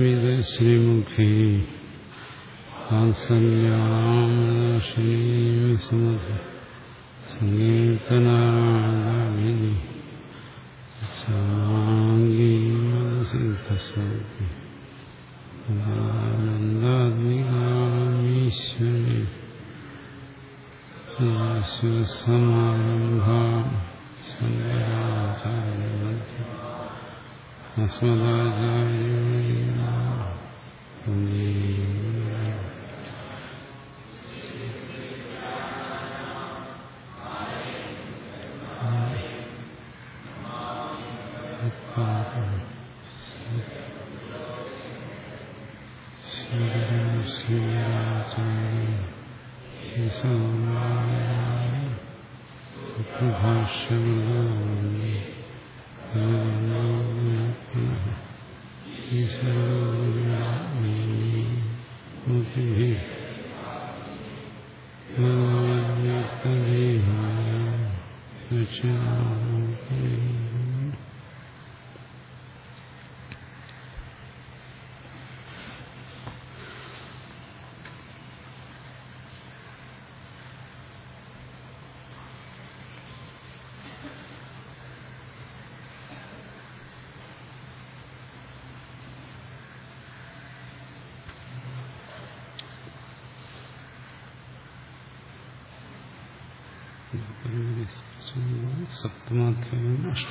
മന്ദസ്മിതശ്രീമുഖേ വാത്സല്യാമീസുമധ സങ്കീർത്തനാദി സാംഗീമസിദ്ധസ്വതി ആനന്ദാത്മികാമീശ്വരി സമാരംഭാം ശങ്കരാചാര്യ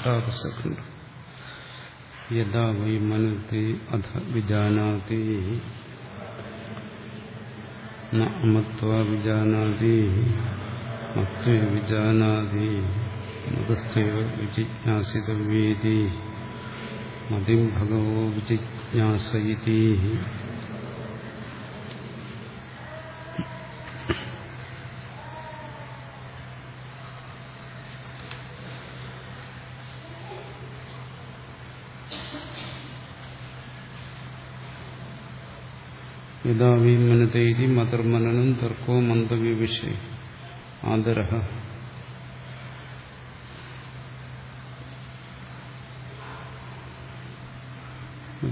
അഷ്ടാദശഖണ്ഡ് യഥാ വൈ മനത്തെ അധ വിജാനാതി. ന അമത്വ വിജാനാതി. മത്വ വിജാനാതി. മതസ്ഥൈവ വിജിജ്ഞാസിതവ്യേതി മതിം ഭഗവോ വിജിജ്ഞാസയിതി. യഥാ വിമനതൈതി മതർമനനം തർക്കോ മന്ദവ്യ വിഷയ ആദര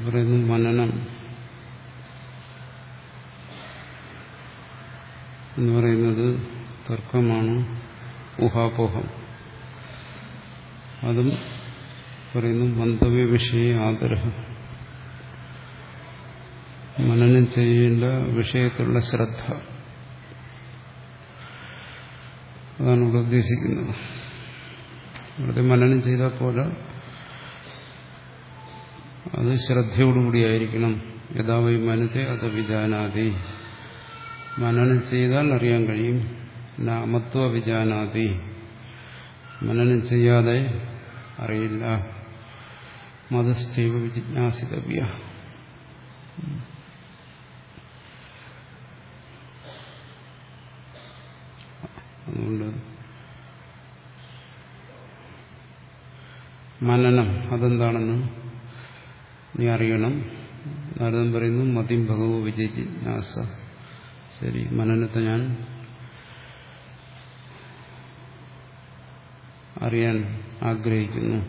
പറയുന്നു മനനം എന്ന് പറയുന്നത് തർക്കമാണ് ഊഹാപോഹം. അതും പറയുന്നു മന്ദവ്യ വിഷയ ആദരഹം. മനനം ചെയ്യേണ്ട വിഷയത്തിലുള്ള ശ്രദ്ധ. അതാണ് ഇവിടെ ഉദ്ദേശിക്കുന്നത്. വെറുതെ മനനം ചെയ്താൽ പോലെ അത് ശ്രദ്ധയോടുകൂടിയായിരിക്കണം യഥാവൈ മനത്തെ അത് വിജാനാതി. മനനം ചെയ്താൽ അറിയാൻ കഴിയും. നാമത്വ വിജാനാതി. മനനം ചെയ്യാതെ അറിയില്ല. മതസ്ഥൈവ വിജിജ്ഞാസിതവ്യ അതുകൊണ്ട് മനനം അതെന്താണെന്ന് നീ അറിയണം. നാരദൻ പറയുന്നു മതിം ഭഗവോ വിജയിജിജ്ഞാസ ശരി മനനത്തെ ഞാൻ അറിയാൻ ആഗ്രഹിക്കുന്നു.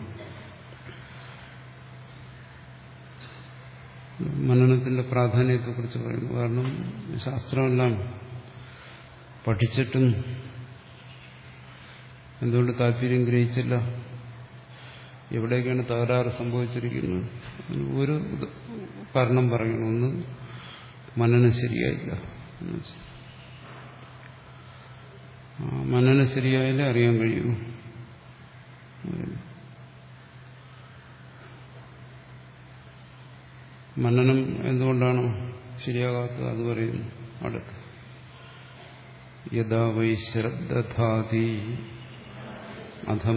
മനനത്തിന്റെ പ്രാധാന്യത്തെക്കുറിച്ച് പറയുന്നു. കാരണം ശാസ്ത്രമെല്ലാം പഠിച്ചിട്ടും എന്തുകൊണ്ട് താല്പര്യം ഗ്രഹിച്ചില്ല? എവിടെയൊക്കെയാണ് തകരാറ് സംഭവിച്ചിരിക്കുന്നത്? ഒരു കാരണം പറയണം. ഒന്ന് മനനം ശരിയായില്ല. മനനം ശരിയായാലേ അറിയാൻ കഴിയൂ. മനനം എന്തുകൊണ്ടാണ് ശരിയാകാത്തത്? അത് പറയുന്നു അടുത്ത്. യഥാ വൈ ശ്രദ്ധാതി അധ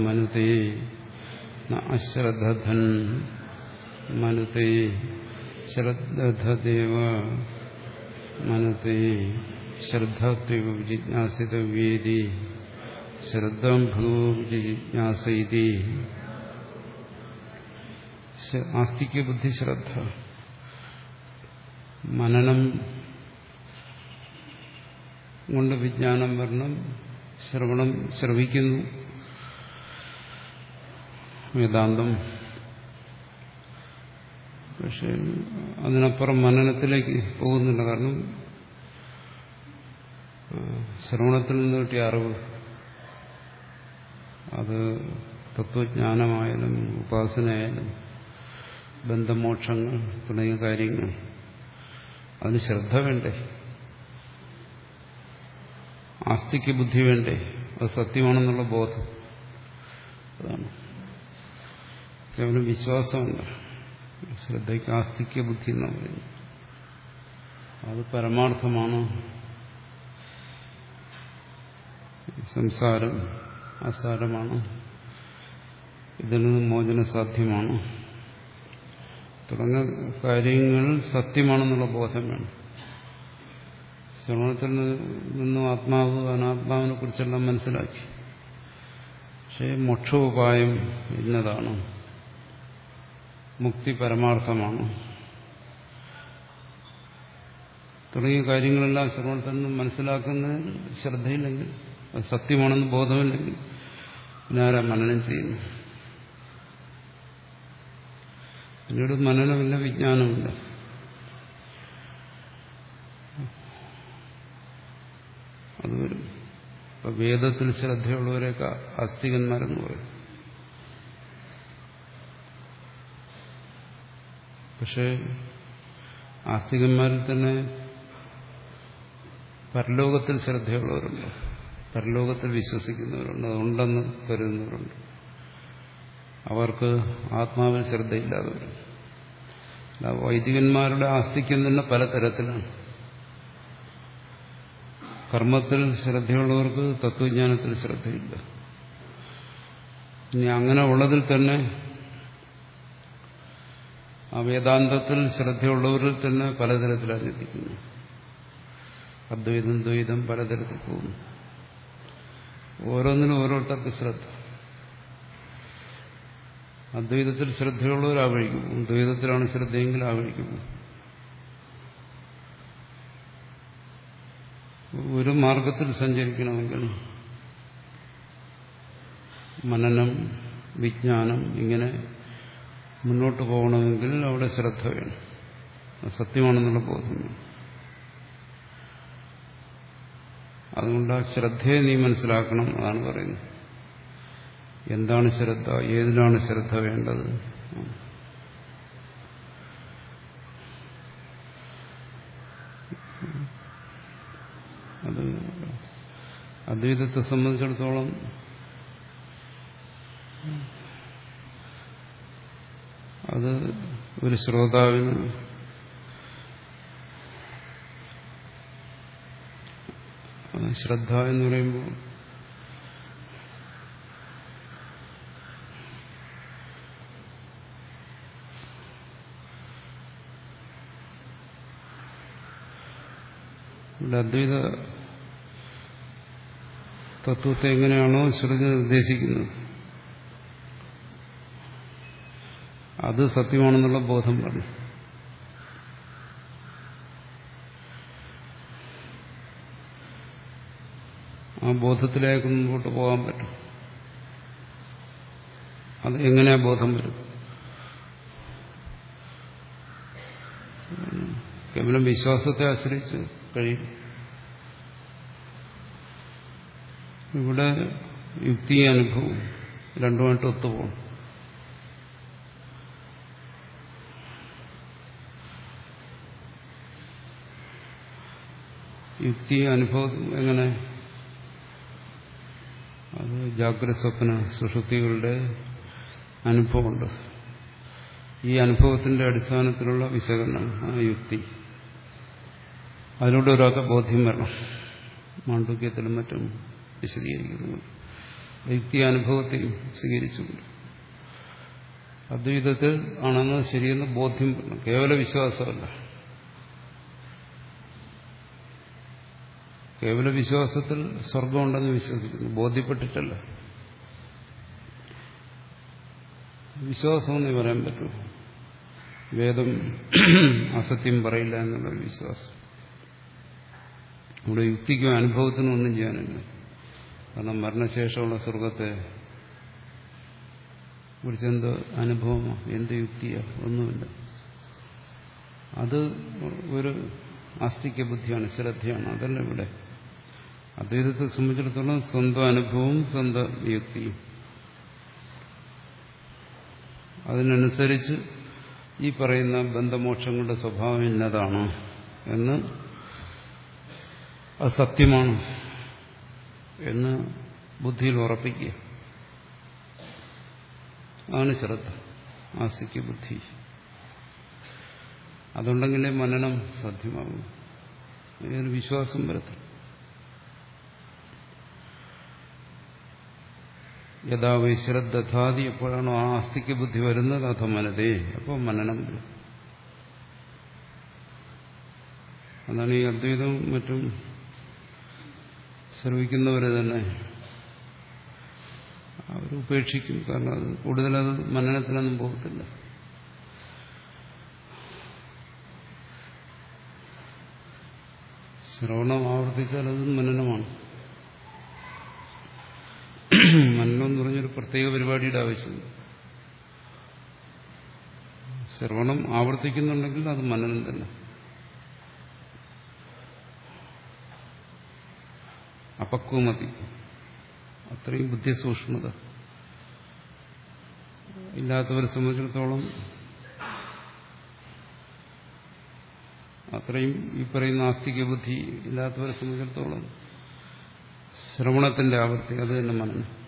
മനുതേ അശ്രദ്ധൻ മനുതേ ശ്രദ്ധദേവ മനത്തെ ശ്രദ്ധാത്വ ജിജ്ഞാസിതവ്യേതി ശ്രദ്ധം ഭഗവോ ജിജ്ഞാസയിതി ആസ്തിക്യ ബുദ്ധി ശ്രദ്ധ മനനം കൊണ്ട് വിജ്ഞാനം വരണം ശ്രവണം ശ്രവിക്കുന്നു വേദാന്തം. പക്ഷെ അതിനപ്പുറം മനനത്തിലേക്ക് പോകുന്നില്ല. കാരണം ശ്രവണത്തിൽ നിന്ന് കിട്ടിയ അറിവ് അത് തത്വജ്ഞാനമായാലും ഉപാസനയായാലും ബന്ധമോക്ഷങ്ങൾ തുടങ്ങിയ കാര്യങ്ങൾ അതിന് ശ്രദ്ധ വേണ്ടേ? ആസ്തിക്ക് ബുദ്ധി വേണ്ടേ? അത് സത്യമാണെന്നുള്ള ബോധം. അതാണ്. കേവലം വിശ്വാസമല്ല ശ്രദ്ധയ്ക്ക് ആസ്തിക്യ ബുദ്ധി എന്നാണ് പറയുന്നു അത് പരമാർത്ഥമാണ്. സംസാരം അസാരമാണ് ഇതിൽ നിന്ന് മോചന സാധ്യമാണ്. തുടങ്ങിയ കാര്യങ്ങൾ സത്യമാണെന്നുള്ള ബോധം വേണം. ശ്രവണത്തിൽ നിന്നും ആത്മാവ് അനാത്മാവിനെ കുറിച്ചെല്ലാം മനസ്സിലാക്കി. പക്ഷേ മോക്ഷോപായം ഇന്നതാണ്. മുക്തി പരമാർത്ഥമാണ്. തുടങ്ങിയ കാര്യങ്ങളെല്ലാം ശ്രവണത്തിൽ നിന്ന് മനസ്സിലാക്കുന്നതിൽ ശ്രദ്ധയില്ലെങ്കിൽ അത് സത്യമാണെന്ന് ബോധമില്ലെങ്കിൽ പിന്നെ ആരാ മനനം ചെയ്യുന്നു? പിന്നീട് മനനമില്ല വിജ്ഞാനമില്ല. അതുവരും. വേദത്തിൽ ശ്രദ്ധയുള്ളവരെയൊക്കെ ആസ്തികന്മാരെന്ന് പറയും. പക്ഷേ ആസ്തികന്മാരിൽ തന്നെ പരലോകത്തിൽ ശ്രദ്ധയുള്ളവരുണ്ട്. പരലോകത്തിൽ വിശ്വസിക്കുന്നവരുണ്ട്. അതുണ്ടെന്ന് കരുതുന്നവരുണ്ട്. അവർക്ക് ആത്മാവിൽ ശ്രദ്ധയില്ലാതെ വരും വൈദികന്മാരുടെ ആസ്തിക്യം തന്നെ പലതരത്തിലാണ്. കർമ്മത്തിൽ ശ്രദ്ധയുള്ളവർക്ക് തത്വജ്ഞാനത്തിൽ ശ്രദ്ധയില്ല. ഇനി അങ്ങനെ ഉള്ളതിൽ തന്നെ ആ വേദാന്തത്തിൽ ശ്രദ്ധയുള്ളവരിൽ തന്നെ പലതരത്തിലാണ് ചിന്തിക്കുന്നു അദ്വൈതം ദ്വൈതം പലതരത്തിൽ പോകുന്നു. ഓരോന്നിനും ഓരോരുത്തർക്ക് ശ്രദ്ധ. അദ്വൈതത്തിൽ ശ്രദ്ധയുള്ളവർ ആ വഴിക്ക് പോകും ദ്വൈതത്തിലാണ് ശ്രദ്ധയെങ്കിൽ ആ വഴിക്ക് പോകും ഒരു മാർഗത്തിൽ സഞ്ചരിക്കണമെങ്കിൽ മനനം വിജ്ഞാനം ഇങ്ങനെ മുന്നോട്ട് പോകണമെങ്കിൽ അവിടെ ശ്രദ്ധ വേണം. സത്യമാണെന്നുള്ള ബോധം അതുകൊണ്ട് ആ ശ്രദ്ധയെ നീ മനസ്സിലാക്കണം അതാണ് പറയുന്നത്. എന്താണ് ശ്രദ്ധ? ഏതിനാണ് ശ്രദ്ധ വേണ്ടത്? അത് അദ്വൈതത്തെ സംബന്ധിച്ചിടത്തോളം അത് ഒരു ശ്രോതാവിന് ശ്രദ്ധ എന്ന് പറയുമ്പോൾ ഇവിടെ അദ്വൈത തത്വത്തെ എങ്ങനെയാണോ ശ്രുതി നിർദ്ദേശിക്കുന്നത്. അത് സത്യമാണെന്നുള്ള ബോധം പറഞ്ഞു. ആ ബോധത്തിലേക്ക് മുമ്പോട്ട് പോകാൻ പറ്റും. അത് എങ്ങനെയാ ബോധം വരും? കേവലം വിശ്വാസത്തെ ആശ്രയിച്ച് കഴിയും. ഇവിടെ യുക്തി അനുഭവം രണ്ടുമായിട്ട് ഒത്തുപോകണം യുക്തി അനുഭവം എങ്ങനെ? അത് ജാഗ്രത സ്വപ്ന സുഷുതികളുടെ അനുഭവമുണ്ട്. ഈ അനുഭവത്തിന്റെ അടിസ്ഥാനത്തിലുള്ള വിശകലനം ആ യുക്തി. അതിലൂടെ ഒരാൾക്ക് ബോധ്യം വരണം. മാണ്ഡുക്യത്തിലും മറ്റും വിശദീകരിക്കുന്നു. യുക്തി അനുഭവത്തെയും സ്വീകരിച്ചുകൊണ്ട് അദ്വൈതത്തിൽ ആണെന്ന് ശരിയെന്ന് ബോധ്യം കേവല വിശ്വാസമല്ല. കേവല വിശ്വാസത്തിൽ സ്വർഗമുണ്ടെന്ന് വിശ്വസിക്കുന്നു. ബോധ്യപ്പെട്ടിട്ടല്ല. വിശ്വാസമെന്നേ പറയാൻ പറ്റൂ. വേദം അസത്യം പറയില്ല എന്നുള്ളൊരു വിശ്വാസം. ഇവിടെ യുക്തിക്കും അനുഭവത്തിനും ഒന്നും ചെയ്യാനില്ല. കാരണം മരണശേഷമുള്ള സ്വർഗത്തെ കുറിച്ച് എന്ത് അനുഭവമോ? എന്ത് യുക്തിയോ? ഒന്നുമില്ല. അത് ഒരു ആസ്തിക്യ ബുദ്ധിയാണ് ശ്രദ്ധയാണ്. അതല്ല ഇവിടെ. അദ്വൈതത്തെ സംബന്ധിച്ചിടത്തോളം സ്വന്തം അനുഭവവും സ്വന്തം യുക്തിയും അതിനനുസരിച്ച് ഈ പറയുന്ന ബന്ധമോക്ഷങ്ങളുടെ സ്വഭാവം ഇന്നതാണ് എന്ന് അത് സത്യമാണ് എന്ന് ബുദ്ധിയിൽ ഉറപ്പിക്കുക. അതാണ് ശ്രദ്ധ ആസിക്ക് ബുദ്ധി. അതുണ്ടെങ്കിലേ മനനം സാധ്യമാകും വിശ്വാസം വരത്തില്ല. യഥാ വൈ ശ്രദ്ധാതി എപ്പോഴാണോ ആ അസ്ഥിക്ക് ബുദ്ധി വരുന്നത് അഥ മനതേ. അപ്പോൾ മനനം. അതാണ് ഈ അദ്വൈതവും മറ്റും ശ്രമിക്കുന്നവരെ തന്നെ അവർ ഉപേക്ഷിക്കും. കാരണം അത് കൂടുതലത് മനനത്തിനൊന്നും പോകത്തില്ല. ശ്രവണം ആവർത്തിച്ചാൽ അത് മനനമാണ് മനനം എന്ന് പറഞ്ഞൊരു പ്രത്യേക പരിപാടിയുടെ ആവശ്യമില്ല. ശ്രവണം ആവർത്തിക്കുന്നുണ്ടെങ്കിൽ അത് മനനം തന്നെ. അപക്വമതി അത്രയും ബുദ്ധിസൂക്ഷ്മത. ഇല്ലാത്തവരെ സംബന്ധിച്ചിടത്തോളം അത്രയും ഈ പറയുന്ന ആസ്തിക ബുദ്ധി ഇല്ലാത്തവരെ സംബന്ധിച്ചിടത്തോളം ശ്രവണത്തിന്റെ ആവർത്തി അത് തന്നെ മനനം.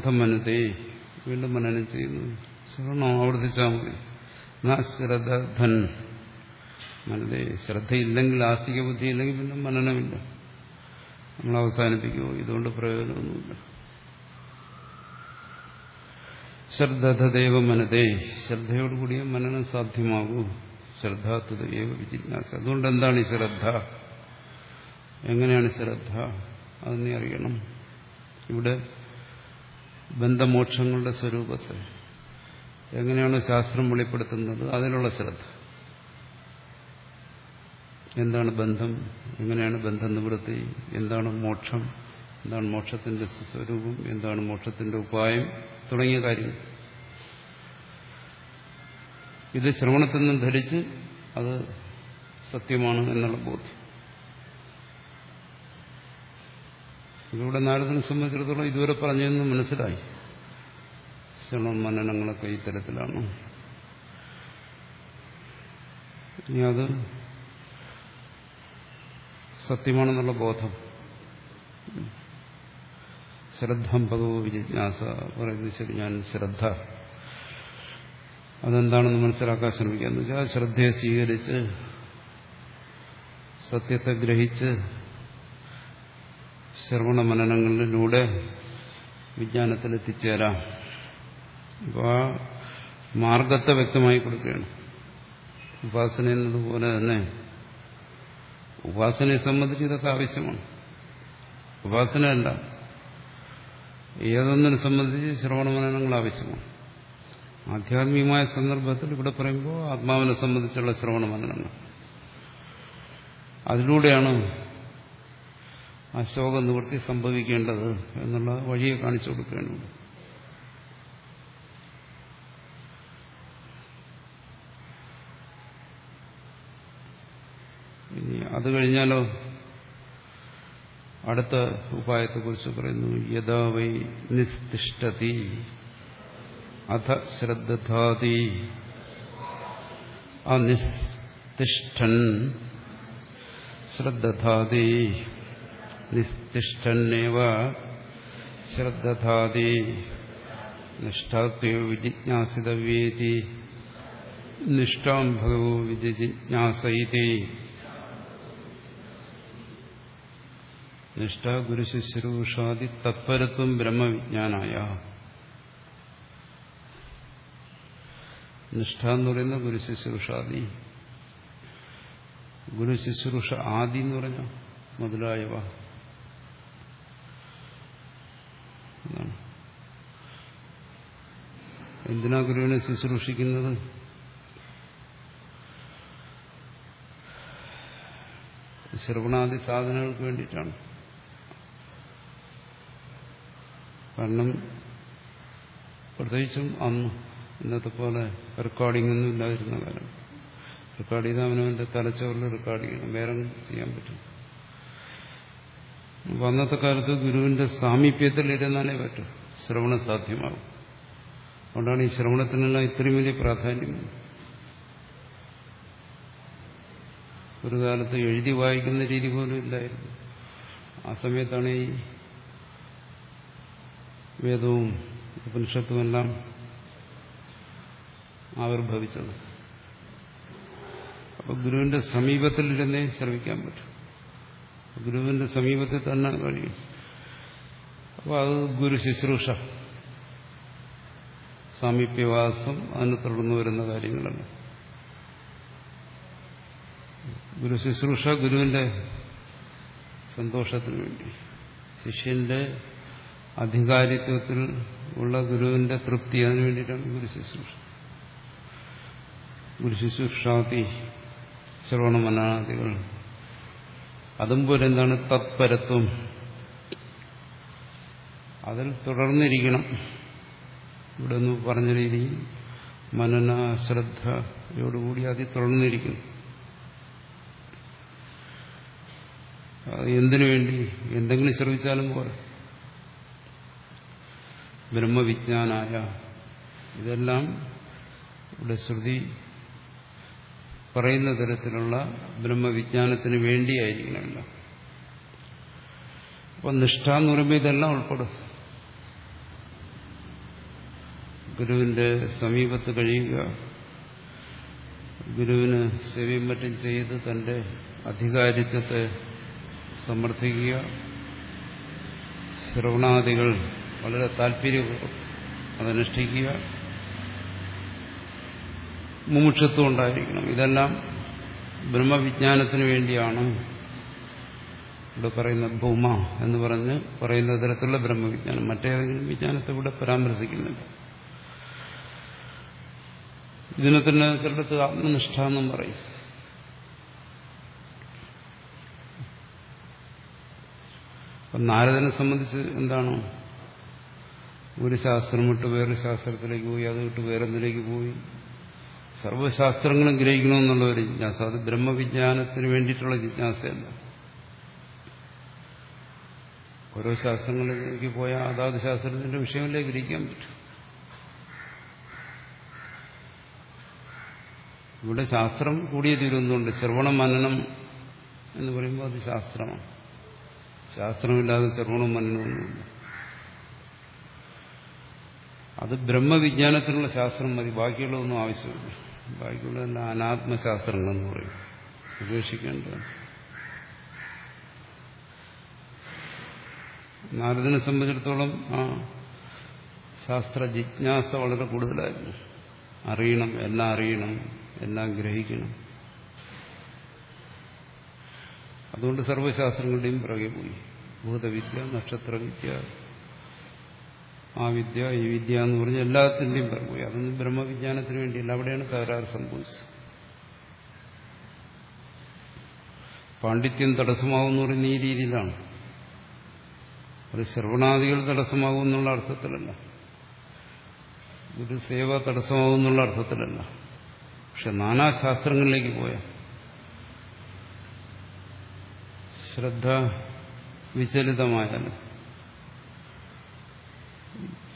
അധമനത്തെ വീണ്ടും മനനം ചെയ്യുന്നു. ശ്രവണം ആവർത്തിച്ചാൽ മതി. ശ്രദ്ധൻ മനതേ ശ്രദ്ധയില്ലെങ്കിൽ ആസ്തിക ബുദ്ധി ഇല്ലെങ്കിൽ മനനമില്ല. നമ്മൾ അവസാനിപ്പിക്കുമോ ഇതുകൊണ്ട് പ്രയോജനമൊന്നുമില്ല. ശ്രദ്ധദേവ മനതേ. ശ്രദ്ധയോടുകൂടിയ മനനം സാധ്യമാകൂ. ശ്രദ്ധാത്വത ഏവ വിജിജ്ഞാസ. അതുകൊണ്ട് എന്താണ് ഈ ശ്രദ്ധ? എങ്ങനെയാണ് ശ്രദ്ധ? അതെന്നെ അറിയണം. ഇവിടെ ബന്ധമോക്ഷങ്ങളുടെ സ്വരൂപത്തെ എങ്ങനെയാണ് ശാസ്ത്രം വെളിപ്പെടുത്തുന്നത്? അതിനുള്ള ശ്രദ്ധ. എന്താണ് ബന്ധം? എങ്ങനെയാണ് ബന്ധം നിവൃത്തി എന്താണ് മോക്ഷം? എന്താണ് മോക്ഷത്തിന്റെ സ്വരൂപം? എന്താണ് മോക്ഷത്തിന്റെ ഉപായം? തുടങ്ങിയ കാര്യങ്ങൾ. ഇത് ശ്രവണത്തിൽ നിന്നും ധരിച്ച് അത് സത്യമാണ് എന്നുള്ള ബോധ്യം. ഇതിലൂടെ നാരദനെ സംബന്ധിച്ചിടത്തോളം ഇതുവരെ പറഞ്ഞതെന്ന് മനസ്സിലായി. ശ്രമം മനനങ്ങളൊക്കെ ഇത്തരത്തിലാണ് ഇനി അത് സത്യമാണെന്നുള്ള ബോധം. ശ്രദ്ധം ഭഗവോ വിജിജ്ഞാസ പറയുന്നത് ശരി ഞാൻ ശ്രദ്ധ. അതെന്താണെന്ന് മനസ്സിലാക്കാൻ ശ്രമിക്കുക. എന്ന് വെച്ചാൽ ശ്രദ്ധയെ സ്വീകരിച്ച് സത്യത്തെ ഗ്രഹിച്ച് ശ്രവണ മനനങ്ങളിലൂടെ വിജ്ഞാനത്തിലെത്തിച്ചേരാം. അപ്പോൾ ആ മാർഗത്തെ വ്യക്തമായി കൊടുക്കുകയാണ്. ഉപാസന എന്നതുപോലെ തന്നെ ഉപാസനയെ സംബന്ധിച്ച് ഇതൊക്കെ ആവശ്യമാണ്. ഉപാസനയല്ല ഏതൊന്നിനെ സംബന്ധിച്ച് ശ്രവണമനനങ്ങൾ ആവശ്യമാണ്. ആധ്യാത്മികമായ സന്ദർഭത്തിൽ ഇവിടെ പറയുമ്പോൾ ആത്മാവിനെ സംബന്ധിച്ചുള്ള ശ്രവണ ശ്രവണമനനങ്ങൾ. അതിലൂടെയാണ് ആ ശോക നിവൃത്തി സംഭവിക്കേണ്ടത് എന്നുള്ള വഴിയെ കാണിച്ചു കൊടുക്കുകയാണ് ഇനി അത് കഴിഞ്ഞാലോ? അടുത്ത ഉപായത്തെക്കുറിച്ച് പറയുന്നു. യഥാ വൈ അധ ശ്രദ്ധാതി അനിസ്തിഷ്ഠൻ ശ്രദ്ധാതി നിസ്തിഷ്ഠന്നേവ ശ്രദ്ധാതി നിഷ്ഠാത്വ വിജിജ്ഞാസിതവ്യേതി നിഷ്ഠാം ഭഗവോ വിജിജ്ഞാസയിതി. നിഷ്ഠ ഗുരുശുശ്രൂഷാദി തത്പരത്വം ബ്രഹ്മവിജ്ഞാനായ. നിഷ്ഠ എന്ന് പറയുന്ന ഗുരുശുശ്രൂഷാദി ഗുരുശുശ്രൂഷ ആദി എന്ന് പറഞ്ഞ? മുതലായവ എന്നാണ് എന്തിനാ ഗുരുവിനെ ശുശ്രൂഷിക്കുന്നത്? ശ്രവണാദി സാധനങ്ങൾക്ക് വേണ്ടിയിട്ടാണ്. കാരണം പ്രത്യേകിച്ചും അന്ന് ഇന്നത്തെ പോലെ റെക്കോർഡിംഗ് ഒന്നും ഇല്ലാതിരുന്ന കാലം. റെക്കോർഡ് ചെയ്ത് അവനവന്റെ തലച്ചോറിൽ റെക്കോർഡ് ചെയ്യണം. വേറെ ചെയ്യാൻ പറ്റും അപ്പൊ അന്നത്തെ കാലത്ത് ഗുരുവിന്റെ സാമീപ്യത്തിൽ ഇരുന്നാലേ പറ്റും. ശ്രവണം സാധ്യമാകും അതുകൊണ്ടാണ് ഈ ശ്രവണത്തിനെല്ലാം ഇത്രയും വലിയ പ്രാധാന്യം. ഒരു കാലത്ത് എഴുതി വായിക്കുന്ന രീതി പോലും ഇല്ലായിരുന്നു. ആ സമയത്താണ് ഈ വേദവും ഉപനിഷത്തുമെല്ലാം ആവിർഭവിച്ചത്. അപ്പൊ ഗുരുവിന്റെ സമീപത്തിൽ ഇരുന്നേ ശ്രമിക്കാൻ പറ്റും. ഗുരുവിന്റെ സമീപത്തിൽ തന്നെ കഴിയും അപ്പോൾ അത് ഗുരു ശുശ്രൂഷ. സാമീപ്യവാസം അതിന് തുടർന്ന് വരുന്ന കാര്യങ്ങളല്ല ഗുരു ശുശ്രൂഷ ഗുരുവിന്റെ സന്തോഷത്തിന് വേണ്ടി. ശിഷ്യന്റെ അധികാരിത്വത്തിൽ ഉള്ള ഗുരുവിന്റെ തൃപ്തി അതിനു വേണ്ടിയിട്ടാണ് ഗുരു ശുശ്രൂഷ. ഗുരു ശുശ്രൂഷാതി ശ്രവണമനാദികൾ അതും പോലെ എന്താണ് തത്പരത്വം? അതിൽ തുടർന്നിരിക്കണം. ഇവിടെ ഒന്ന് പറഞ്ഞ രീതിയിൽ മനന ശ്രദ്ധയോടുകൂടി അതിൽ തുടർന്നിരിക്കുന്നു. എന്തിനു വേണ്ടി? എന്തെങ്കിലും ശ്രമിച്ചാലും പോലെ ബ്രഹ്മവിജ്ഞാനായ ഇതെല്ലാം ഇവിടെ ശ്രുതി പറയുന്ന തരത്തിലുള്ള ബ്രഹ്മവിജ്ഞാനത്തിന് വേണ്ടിയായിരിക്കണമല്ല. അപ്പം നിഷ്ഠ എന്ന് പറയുമ്പോൾ ഇതെല്ലാം ഉൾപ്പെടും. ഗുരുവിന്റെ സമീപത്ത് കഴിയുക. ഗുരുവിന് സേവയും മറ്റും ചെയ്ത് തന്റെ അധികാരിത്വത്തെ സമർത്ഥിക്കുക. ശ്രവണാദികൾ വളരെ താല്പര്യപൂർവം അതനുഷ്ഠിക്കുക. മുമുക്ഷത്വം ഉണ്ടായിരിക്കണം. ഇതെല്ലാം ബ്രഹ്മവിജ്ഞാനത്തിന് വേണ്ടിയാണ്. ഇവിടെ പറയുന്ന ഭൂമ എന്ന് പറഞ്ഞ് പറയുന്ന തരത്തിലുള്ള ബ്രഹ്മവിജ്ഞാനം. മറ്റേതെങ്കിലും വിജ്ഞാനത്തെ ഇവിടെ പരാമർശിക്കുന്നില്ല. ഇതിനെ തന്നെ ചിലടത്ത് ആത്മനിഷ്ഠ എന്നും പറയും. അപ്പം നാരദനെ സംബന്ധിച്ച് എന്താണ്? ഒരു ശാസ്ത്രം വിട്ട് വേറൊരു ശാസ്ത്രത്തിലേക്ക് പോയി അത് വിട്ട് വേറൊന്നിലേക്ക് പോയി? സർവശാസ്ത്രങ്ങളും ഗ്രഹിക്കണമെന്നുള്ള ഒരു ജിജ്ഞാസ. അത് ബ്രഹ്മവിജ്ഞാനത്തിന് വേണ്ടിയിട്ടുള്ള ജിജ്ഞാസയല്ല ഓരോ ശാസ്ത്രങ്ങളിലേക്ക് പോയാൽ അതാത് ശാസ്ത്രത്തിന്റെ വിഷയങ്ങളിലേക്ക് ഗ്രഹിക്കാൻ പറ്റും. ഇവിടെ ശാസ്ത്രം കൂടിയ തീരുന്നുണ്ട്. ശ്രവണ മനനം എന്ന് പറയുമ്പോൾ അത് ശാസ്ത്രമാണ്. ശാസ്ത്രമില്ലാതെ ശ്രവണം മനനമൊന്നുമില്ല അത് ബ്രഹ്മവിജ്ഞാനത്തിനുള്ള ശാസ്ത്രം മതി. ബാക്കിയുള്ളതൊന്നും ആവശ്യമില്ല. ബാക്കിയുള്ളതെല്ലാം അനാത്മശാസ്ത്രങ്ങളെന്ന് പറയും. ഉപേക്ഷിക്കേണ്ടത് നാരദിനെ സംബന്ധിച്ചിടത്തോളം ആ ശാസ്ത്ര ജിജ്ഞാസ വളരെ കൂടുതലായിരുന്നു. അറിയണം എല്ലാം അറിയണം എല്ലാം ഗ്രഹിക്കണം. അതുകൊണ്ട് സർവശാസ്ത്രങ്ങളുടെയും പിറകെ പോയി. ഭൂതവിദ്യ നക്ഷത്രവിദ്യ ആ വിദ്യ ഈ വിദ്യ എന്ന് പറഞ്ഞ് എല്ലാത്തിന്റെയും പിറകെ പോയി. അതൊന്നും ബ്രഹ്മവിജ്ഞാനത്തിന് വേണ്ടിയല്ല. അവിടെയാണ് തകരാറ് സംഭവിച്ചത്. പാണ്ഡിത്യം തടസ്സമാകുമെന്ന് പറയുന്ന ഈ രീതിയിലാണ്. അത് ശ്രവണാദികൾ തടസ്സമാകും എന്നുള്ള അർത്ഥത്തിലല്ല. ഒരു സേവ തടസ്സമാകും എന്നുള്ള അർത്ഥത്തിലല്ല. പക്ഷെ നാനാശാസ്ത്രങ്ങളിലേക്ക് പോയ ശ്രദ്ധ വിചലിതമായാൽ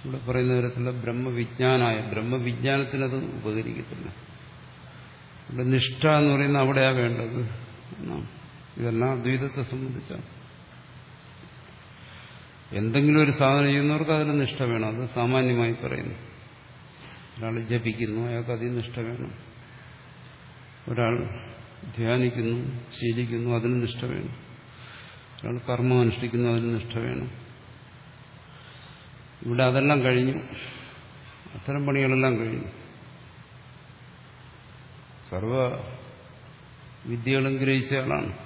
ഇവിടെ പറയുന്ന തരത്തിലുള്ള ബ്രഹ്മവിജ്ഞാനായ ബ്രഹ്മവിജ്ഞാനത്തിനത് ഉപകരിക്കത്തില്ല. ഇവിടെ നിഷ്ഠ എന്ന് പറയുന്ന അവിടെയാ വേണ്ടത്. ഇതെല്ലാം അദ്വൈതത്തെ സംബന്ധിച്ചാണ്. എന്തെങ്കിലും ഒരു സാധനം ചെയ്യുന്നവർക്ക് അതിന് നിഷ്ഠ വേണം. അത് സാമാന്യമായി പറയുന്നു. ഒരാൾ ജപിക്കുന്നു അയാൾക്ക് അതിന് നിഷ്ഠ വേണം. ഒരാൾ ധ്യാനിക്കുന്നു ശീലിക്കുന്നു അതിന് നിഷ്ഠ വേണം. ഒരാൾ കർമ്മം അനുഷ്ഠിക്കുന്നു അതിന് നിഷ്ഠ വേണം. ഇവിടെ അതെല്ലാം കഴിഞ്ഞു. അത്തരം പണികളെല്ലാം കഴിഞ്ഞു. സർവ വിദ്യകളും ഗ്രഹിച്ച ആളാണ്.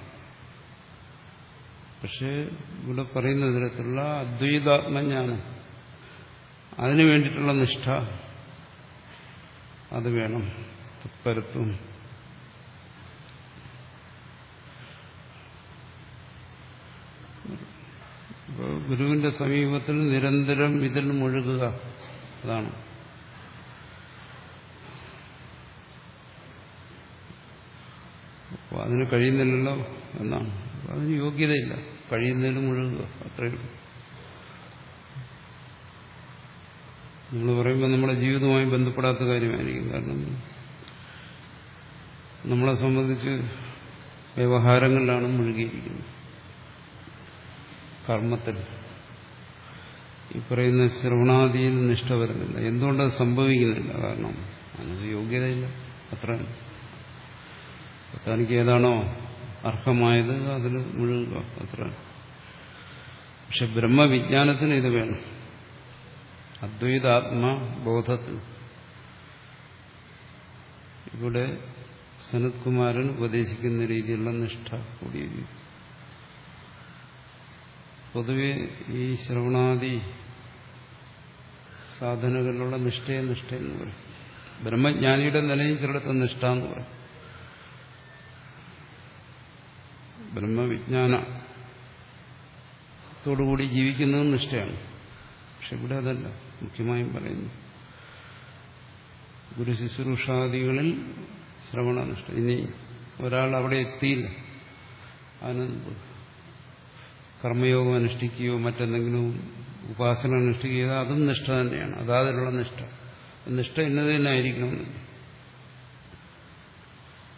പക്ഷേ ഇവിടെ പറയുന്ന തരത്തിലുള്ള അദ്വൈതാത്മജ്ഞാനം അതിനു വേണ്ടിയിട്ടുള്ള നിഷ്ഠ അത് വേണം. തത്പരത്വം. ഗുരുവിന്റെ സമീപത്തിൽ നിരന്തരം ഇതിൽ മുഴുകുക. അതാണ്. അപ്പോൾ അതിന് കഴിയുന്നില്ലല്ലോ എന്നാണ്. അതിന് യോഗ്യതയില്ല. കഴിയുന്നതിലും മുഴുകുക. അത്രയേ ഉള്ളൂ. നമ്മൾ പറയുമ്പോൾ നമ്മുടെ ജീവിതവുമായി ബന്ധപ്പെടാത്ത കാര്യമായിരിക്കും. കാരണം നമ്മളെ സംബന്ധിച്ച് വ്യവഹാരങ്ങളിലാണ് മുഴുകിയിരിക്കുന്നത്. കർമ്മത്തിൽ. ഈ പറയുന്ന ശ്രവണാദിയിൽ നിഷ്ഠ വരുന്നില്ല. എന്തുകൊണ്ടത് സംഭവിക്കുന്നില്ല? കാരണം അതിന് യോഗ്യതയില്ല. അത്ര തനിക്ക് ഏതാണോ അർഹമായത് അതിന് മുഴുകുക. അത്ര പക്ഷെ ബ്രഹ്മവിജ്ഞാനത്തിന് ഇത് വേണം. അദ്വൈതാത്മബോധത്തിൽ ഇവിടെ സനത് കുമാരൻ ഉപദേശിക്കുന്ന രീതിയിലുള്ള നിഷ്ഠ കൂടിയിരിക്കും പൊതുവെ ഈ ശ്രവണാദി സാധനകളിലുള്ള നിഷ്ഠയെ നിഷ്ഠ എന്ന് പറയും. ബ്രഹ്മജ്ഞാനിയുടെ നിലയിൽ ചിലടത്ത് നിഷ്ഠ എന്ന് പറയും. ബ്രഹ്മവിജ്ഞാനത്തോടുകൂടി ജീവിക്കുന്നത് നിഷ്ഠയാണ്. പക്ഷെ ഇവിടെ അതല്ല. മുഖ്യമായും പറയുന്നു. ഗുരു ശുശ്രൂഷാദികളിൽ ശ്രവണനിഷ്ഠ. ഇനി ഒരാൾ അവിടെ എത്തിയില്ല. അതിന് കർമ്മയോഗം അനുഷ്ഠിക്കുകയോ മറ്റെന്തെങ്കിലും ഉപാസന അനുഷ്ഠിക്കുകയോ അതും നിഷ്ഠ തന്നെയാണ്. അതാതിലുള്ള നിഷ്ഠ. നിഷ്ഠ ഇന്നത് ആയിരിക്കണം.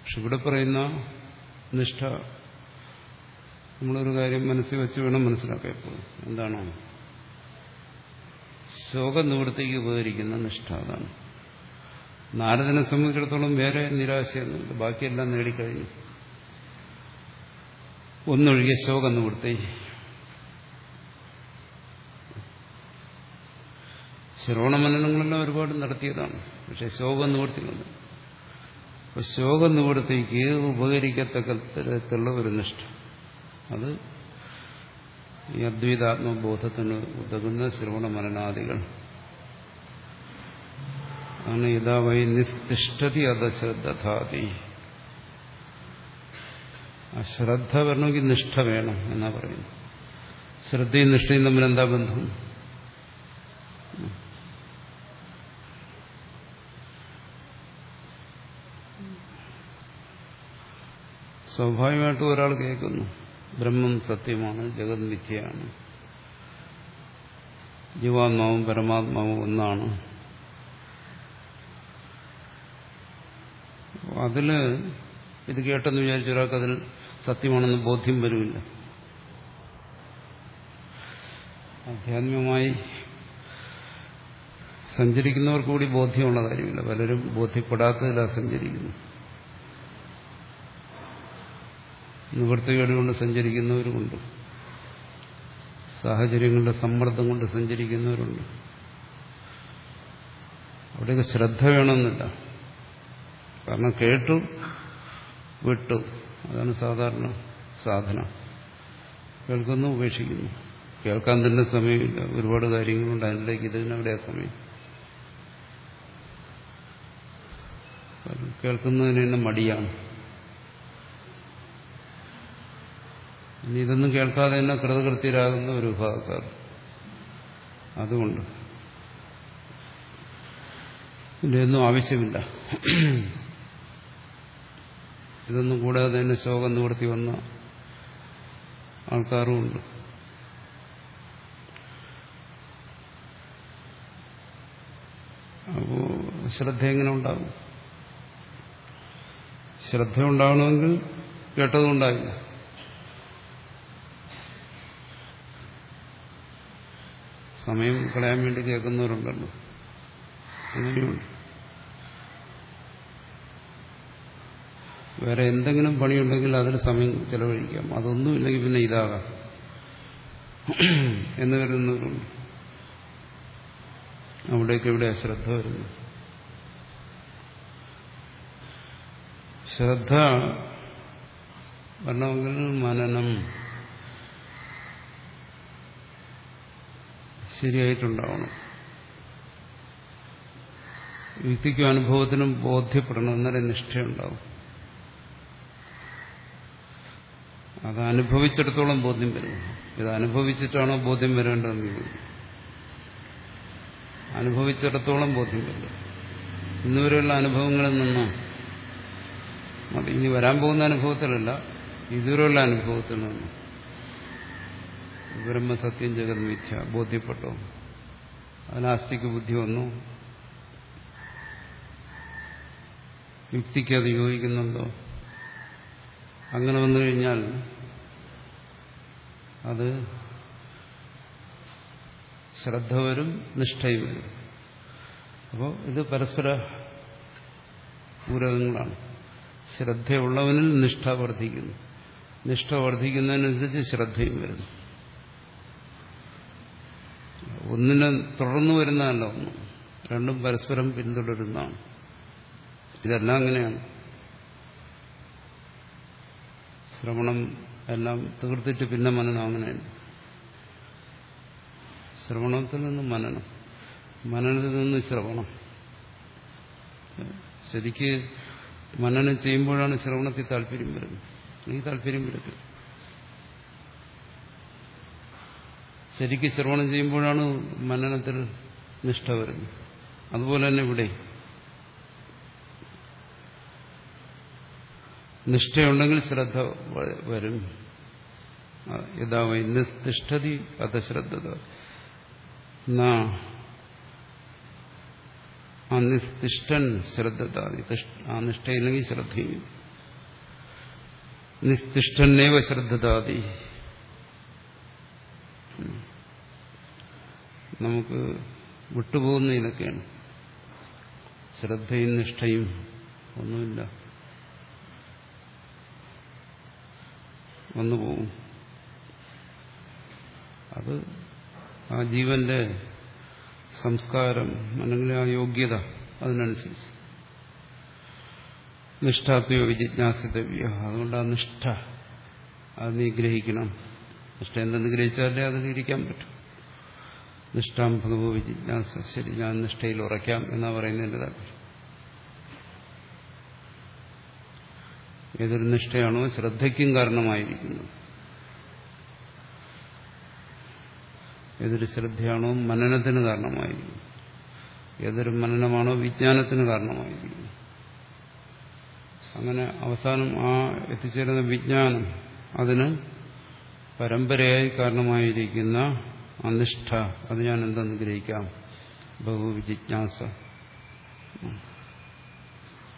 പക്ഷെ ഇവിടെ പറയുന്ന നിഷ്ഠ നമ്മളൊരു കാര്യം മനസ്സിൽ വെച്ച് വേണം മനസ്സിലാക്കാൻ എപ്പോഴും എന്താണോ? ശോകനിവൃത്തിക്ക് ഉപകരിക്കുന്ന നിഷ്ഠ അതാണ്. നാരദനെ സംബന്ധിച്ചിടത്തോളം വേറെ നിരാശയൊന്നുമില്ല. ബാക്കിയെല്ലാം നേടിക്കഴിഞ്ഞു. ഒന്നൊഴികെ ശോകനിവൃത്തി ശ്രവണമനനങ്ങളെല്ലാം ഒരുപാട് നടത്തിയതാണ്. പക്ഷെ ശോക നിവൃത്തി വന്നു അപ്പൊ ശോകനിവൃത്തിക്ക് ഉപകരിക്കത്തക്ക തരത്തിലുള്ള ഒരു നിഷ്ഠ. അത് ഈ അദ്വൈതാത്മബോധത്തിന് ഉതകുന്ന ശ്രവണമനനാദികൾ ആണ് യഥാ വൈ നിസ്തിഷ്ഠതി അധശ്രദ്ധാതി ആ ശ്രദ്ധ വരണമെങ്കിൽ നിഷ്ഠ വേണം എന്നാ പറയുന്നു ശ്രദ്ധയും നിഷ്ഠയും തമ്മിൽ എന്താ ബന്ധം? സ്വാഭാവികമായിട്ടും ഒരാൾ കേൾക്കുന്നു. ബ്രഹ്മം സത്യമാണ് ജഗത് മിഥ്യയാണ്. ജീവാത്മാവും പരമാത്മാവും ഒന്നാണ്. അതിൽ ഇത് കേട്ടെന്ന് വിചാരിച്ച ഒരാൾക്ക് അതിൽ സത്യമാണെന്ന് ബോധ്യം വരുമില്ല ആധ്യാത്മികമായി സഞ്ചരിക്കുന്നവർക്ക് കൂടി ബോധ്യമുള്ള കാര്യമില്ല. പലരും ബോധ്യപ്പെടാത്തതിലാണ് സഞ്ചരിക്കുന്നു നിവൃത്തികേട് കൊണ്ട് സഞ്ചരിക്കുന്നവരുമുണ്ട്. സാഹചര്യങ്ങളുടെ സമ്മർദ്ദം കൊണ്ട് സഞ്ചരിക്കുന്നവരുണ്ട്. അവിടെയൊക്കെ ശ്രദ്ധ വേണമെന്നില്ല. കാരണം കേട്ടു വിട്ടു. അതാണ് സാധാരണ സാധന. കേൾക്കുന്നു ഉപേക്ഷിക്കുന്നു. കേൾക്കാൻ തന്നെ സമയമില്ല. ഒരുപാട് കാര്യങ്ങളുണ്ട്. അതിനിടയ്ക്ക് അവിടെ സമയം. കേൾക്കുന്നതിന് തന്നെ മടിയാണ്. ഇനി ഇതൊന്നും കേൾക്കാതെ തന്നെ കൃതകൃത്യരാകുന്ന ഒരു വിഭാഗക്കാർ. അതുകൊണ്ട്. ഇതിന്റെയൊന്നും ആവശ്യമില്ല. ഇതൊന്നും കൂടാതെ തന്നെ ശോകം നിവർത്തി വന്ന ആൾക്കാരുമുണ്ട് അപ്പോ ശ്രദ്ധ എങ്ങനെ ഉണ്ടാകും ശ്രദ്ധ ഉണ്ടാകണമെങ്കിൽ കേട്ടതുണ്ടായില്ല സമയം കളയാൻ വേണ്ടി കേൾക്കുന്നവരുണ്ടല്ലോ. അങ്ങനെയുണ്ട്. വേറെ എന്തെങ്കിലും പണിയുണ്ടെങ്കിൽ അതിന് സമയം ചെലവഴിക്കാം. അതൊന്നുമില്ലെങ്കിൽ പിന്നെ ഇതാകാം. എന്ന് കരുതുന്നവരുണ്ട്. അവിടേക്ക് ഇവിടെ ശ്രദ്ധ വരുന്നു. ശ്രദ്ധ വരണമെങ്കിൽ മനനം. ശരിയായിട്ടുണ്ടാവണം. യുക്തിക്കും അനുഭവത്തിനും ബോധ്യപ്പെടണം. എന്നാലേ നിഷ്ഠയുണ്ടാവും. അത് അനുഭവിച്ചിടത്തോളം ബോധ്യം വരും. ഇത് അനുഭവിച്ചിട്ടാണോ ബോധ്യം വരേണ്ടതെന്ന് അനുഭവിച്ചിടത്തോളം ബോധ്യം വരും. ഇന്നുവരെയുള്ള അനുഭവങ്ങളിൽ നിന്നും അത് ഇനി വരാൻ പോകുന്ന അനുഭവത്തിലല്ല ഇതുവരെയുള്ള അനുഭവത്തിൽ നിന്നും. ബ്രഹ്മസത്യം ജഗത് മിഥ്യ ബോധ്യപ്പെട്ടോ. അനാസ്തിക്ക് ബുദ്ധി വന്നു. യുക്തിക്ക് അത് യോജിക്കുന്നുണ്ടോ? അങ്ങനെ വന്നു കഴിഞ്ഞാൽ അത് ശ്രദ്ധ വരും നിഷ്ഠയും വരും. അപ്പോൾ ഇത് പരസ്പര പൂരകങ്ങളാണ്. ശ്രദ്ധയുള്ളവനിൽ നിഷ്ഠ വർദ്ധിക്കുന്നു. നിഷ്ഠ വർദ്ധിക്കുന്നതിനനുസരിച്ച് ശ്രദ്ധയും വരുന്നു ഒന്നിനെ തുടർന്നു വരുന്നതല്ല ഒന്ന്. രണ്ടും പരസ്പരം പിന്തുടരുന്നതാണ്. ഇതെല്ലാം അങ്ങനെയാണ്. ശ്രവണം എല്ലാം തീർത്തിട്ട് പിന്നെ മനനം അങ്ങനെയാണ്. ശ്രവണത്തിൽ നിന്ന് മനനം. മനനത്തിൽ നിന്ന് ശ്രവണം. ശരിക്ക് മനനം ചെയ്യുമ്പോഴാണ് ശ്രവണത്തിൽ താല്പര്യം വരുന്നത്. എനിക്ക് താല്പര്യം വരത്തില്ല ശരിക്ക് ശ്രവണം ചെയ്യുമ്പോഴാണ് മനനത്തിൽ നിഷ്ഠ വരുന്നത്. അതുപോലെ തന്നെ ഇവിടെ നിഷ്ഠയുണ്ടെങ്കിൽ ശ്രദ്ധ വരും. യഥാവൈ നിഷ്ഠതി അധശ്രദ്ധത ആ നിസ്തിഷ്ഠൻ ശ്രദ്ധതാതി ആ നിഷ്ഠയില്ലെങ്കിൽ ശ്രദ്ധയും നിസ്തിഷ്ഠനേവ ശ്രദ്ധതാതി. നമുക്ക് വിട്ടുപോകുന്ന ഇതൊക്കെയാണ്. ശ്രദ്ധയും നിഷ്ഠയും ഒന്നുമില്ല. വന്നുപോകും അത് ആ ജീവന്റെ സംസ്കാരം അല്ലെങ്കിൽ ആ യോഗ്യത അതിനനുസരിച്ച്. നിഷ്ഠാത്മയോ വിജിജ്ഞാസിതവ്യ. അതുകൊണ്ട് ആ നിഷ്ഠ അത് നീ ഗ്രഹിക്കണം. നിഷ്ഠ എന്തെന്ന് ഗ്രഹിച്ചാലേ അതിൽ ഇരിക്കാൻ പറ്റും. നിഷ്ഠാം ഭഗവോ വിജിജ്ഞാസ. ശരി ഞാൻ നിഷ്ഠയിൽ ഉറയ്ക്കാം എന്നാ പറയുന്നതിന്റെ താല്പര്യം. ഏതൊരു നിഷ്ഠയാണോ ശ്രദ്ധയ്ക്കും കാരണമായിരിക്കുന്നത്. ഏതൊരു ശ്രദ്ധയാണോ മനനത്തിന് കാരണമായിരിക്കും ഏതൊരു മനനമാണോ വിജ്ഞാനത്തിന് കാരണമായിരിക്കും അങ്ങനെ അവസാനം ആ എത്തിച്ചേരുന്ന വിജ്ഞാനം അതിന് പരമ്പരയായി കാരണമായിരിക്കുന്ന അനിഷ്ഠ. അത് ഞാൻ എന്തെന്ന് ഗ്രഹിക്കാം ബഹുവിജിജ്ഞാസ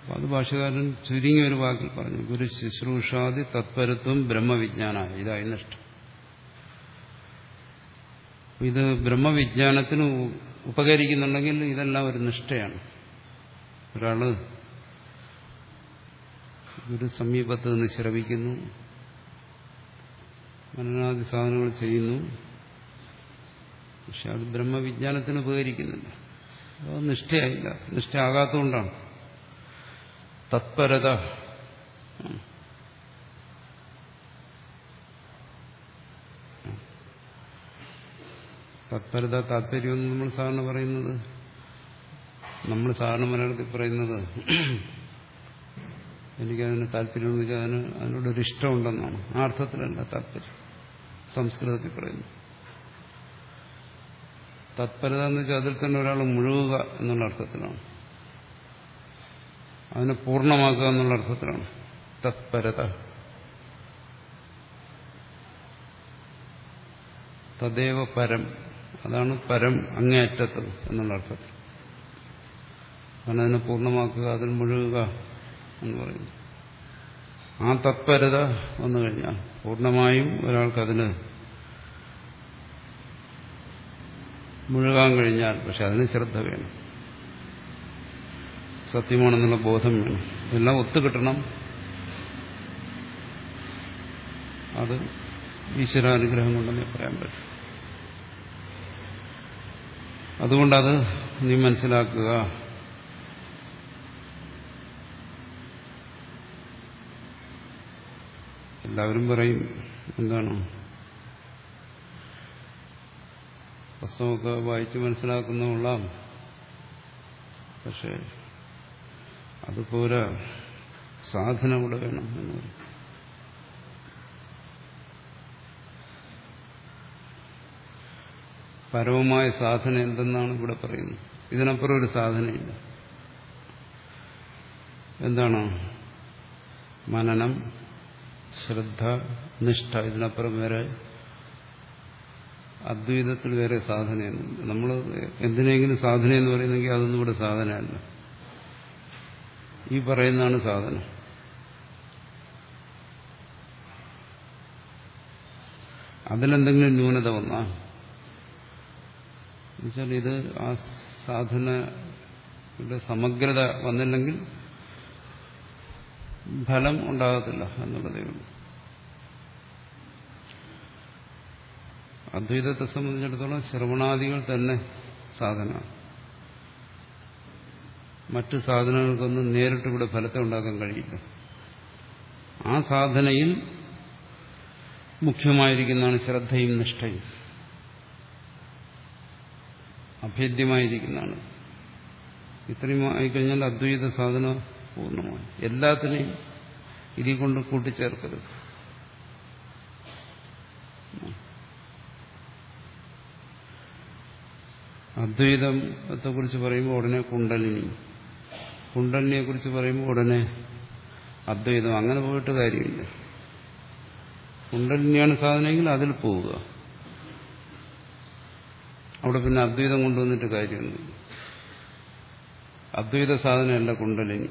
അത് ഭാഷകാരൻ ചുരുങ്ങിയ ഒരു വാക്കിൽ പറഞ്ഞു. ഗുരു ശുശ്രൂഷാദി തത്പരത്വം ബ്രഹ്മവിജ്ഞാന ഇതായി നിഷ്ഠ ഇത് ബ്രഹ്മവിജ്ഞാനത്തിന് ഉപകരിക്കുന്നുണ്ടെങ്കിൽ ഇതെല്ലാം ഒരു നിഷ്ഠയാണ്. ഒരാൾ ഗുരു സമീപത്ത് നിന്ന് ശ്രവിക്കുന്നു മനനാദി സാധനങ്ങൾ ചെയ്യുന്നു. പക്ഷെ അത് ബ്രഹ്മവിജ്ഞാനത്തിന് ഉപകരിക്കുന്നില്ല. അത് നിഷ്ഠയായില്ല. നിഷ്ഠയാകാത്തതുകൊണ്ടാണ് തത്പരത. തത്പരത താല്പര്യം എന്ന് നമ്മൾ സാധാരണ പറയുന്നത്? നമ്മൾ സാധാരണ മലയാളത്തിൽ പറയുന്നത് എനിക്കതിന് താല്പര്യമെന്ന് വെച്ചാൽ അതിന് അതിനോടൊരു ഇഷ്ടമുണ്ടെന്നാണ് ആ അർത്ഥത്തിലല്ല താല്പര്യം സംസ്കൃതത്തിൽ പറയുന്നു തത്പരത എന്ന് വെച്ചാൽ അതിൽ തന്നെ ഒരാൾ മുഴുകുക എന്നുള്ള അർത്ഥത്തിലാണ്. അതിനെ പൂർണമാക്കുക എന്നുള്ള അർത്ഥത്തിലാണ്. തത്പരത. തദേവ പരം. അതാണ് പരം അങ്ങേയറ്റത്ത് എന്നുള്ള അർത്ഥത്തിൽ. കാരണം അതിനെ പൂർണമാക്കുക അതിൽ മുഴുകുക എന്ന് പറയുന്നു ആ തത്പരത വന്നു കഴിഞ്ഞാൽ പൂർണമായും ഒരാൾക്കതിന് മുഴുകാൻ കഴിഞ്ഞാൽ പക്ഷെ അതിന് ശ്രദ്ധ വേണം. സത്യമാണെന്നുള്ള ബോധം വേണം. എല്ലാം ഒത്തുകിട്ടണം അത് ഈശ്വരാനുഗ്രഹം കൊണ്ടെന്നേ പറയാൻ പറ്റും. അതുകൊണ്ടത് നീ മനസ്സിലാക്കുക. എല്ലാവരും പറയും എന്താണ്? വസ്തുവൊക്കെ വായിച്ച് മനസ്സിലാക്കുന്ന കൊള്ളാം പക്ഷേ അതുപോലെ സാധന കൂടെ വേണം എന്ന് പറയും. പരവുമായ സാധന എന്തെന്നാണ് ഇവിടെ പറയുന്നത്? ഇതിനപ്പുറം ഒരു സാധനയില്ല എന്താണ്? മനനം ശ്രദ്ധ നിഷ്ഠ ഇതിനപ്പുറം വരെ അദ്വൈതത്തിൽ വേറെ സാധനയൊന്നുമില്ല. നമ്മൾ എന്തിനെങ്കിലും സാധന എന്ന് പറയുന്നെങ്കിൽ അതൊന്നും ഇവിടെ സാധനമല്ല ഈ പറയുന്നതാണ് സാധനം. അതിലെന്തെങ്കിലും ന്യൂനത വന്നാൽ എന്നുവെച്ചാൽ ഇത് ആ സാധനയുടെ സമഗ്രത വന്നില്ലെങ്കിൽ ഫലം ഉണ്ടാകത്തില്ല എന്നുള്ളതേ ഉള്ളൂ. അദ്വൈതത്തെ സംബന്ധിച്ചിടത്തോളം ശ്രവണാദികൾ തന്നെ സാധന മറ്റു സാധനങ്ങൾക്കൊന്നും നേരിട്ട് ഇവിടെ ഫലത്തെ ഉണ്ടാക്കാൻ കഴിയില്ല. ആ സാധനയിൽ മുഖ്യമായിരിക്കുന്നതാണ് ശ്രദ്ധയും നിഷ്ഠയും. അഭേദ്യമായിരിക്കുന്നതാണ്. ഇത്രയും ആയിക്കഴിഞ്ഞാൽ അദ്വൈത സാധന പൂർണമാണ്. എല്ലാത്തിനെയും ഇതിൽ കൊണ്ട് കൂട്ടിച്ചേർക്കരുത്. അദ്വൈതത്തെ കുറിച്ച് പറയുമ്പോൾ ഉടനെ കുണ്ടലിനി. കുണ്ടലിനിയെ കുറിച്ച് പറയുമ്പോൾ ഉടനെ അദ്വൈതം. അങ്ങനെ പോയിട്ട് കാര്യമില്ല. കുണ്ടലിനിയാണ് സാധനമെങ്കിൽ അതിൽ പോവുക. അവിടെ പിന്നെ അദ്വൈതം കൊണ്ടുവന്നിട്ട് കാര്യമൊന്നുമില്ല അദ്വൈത സാധനമല്ല കുണ്ടലിനി.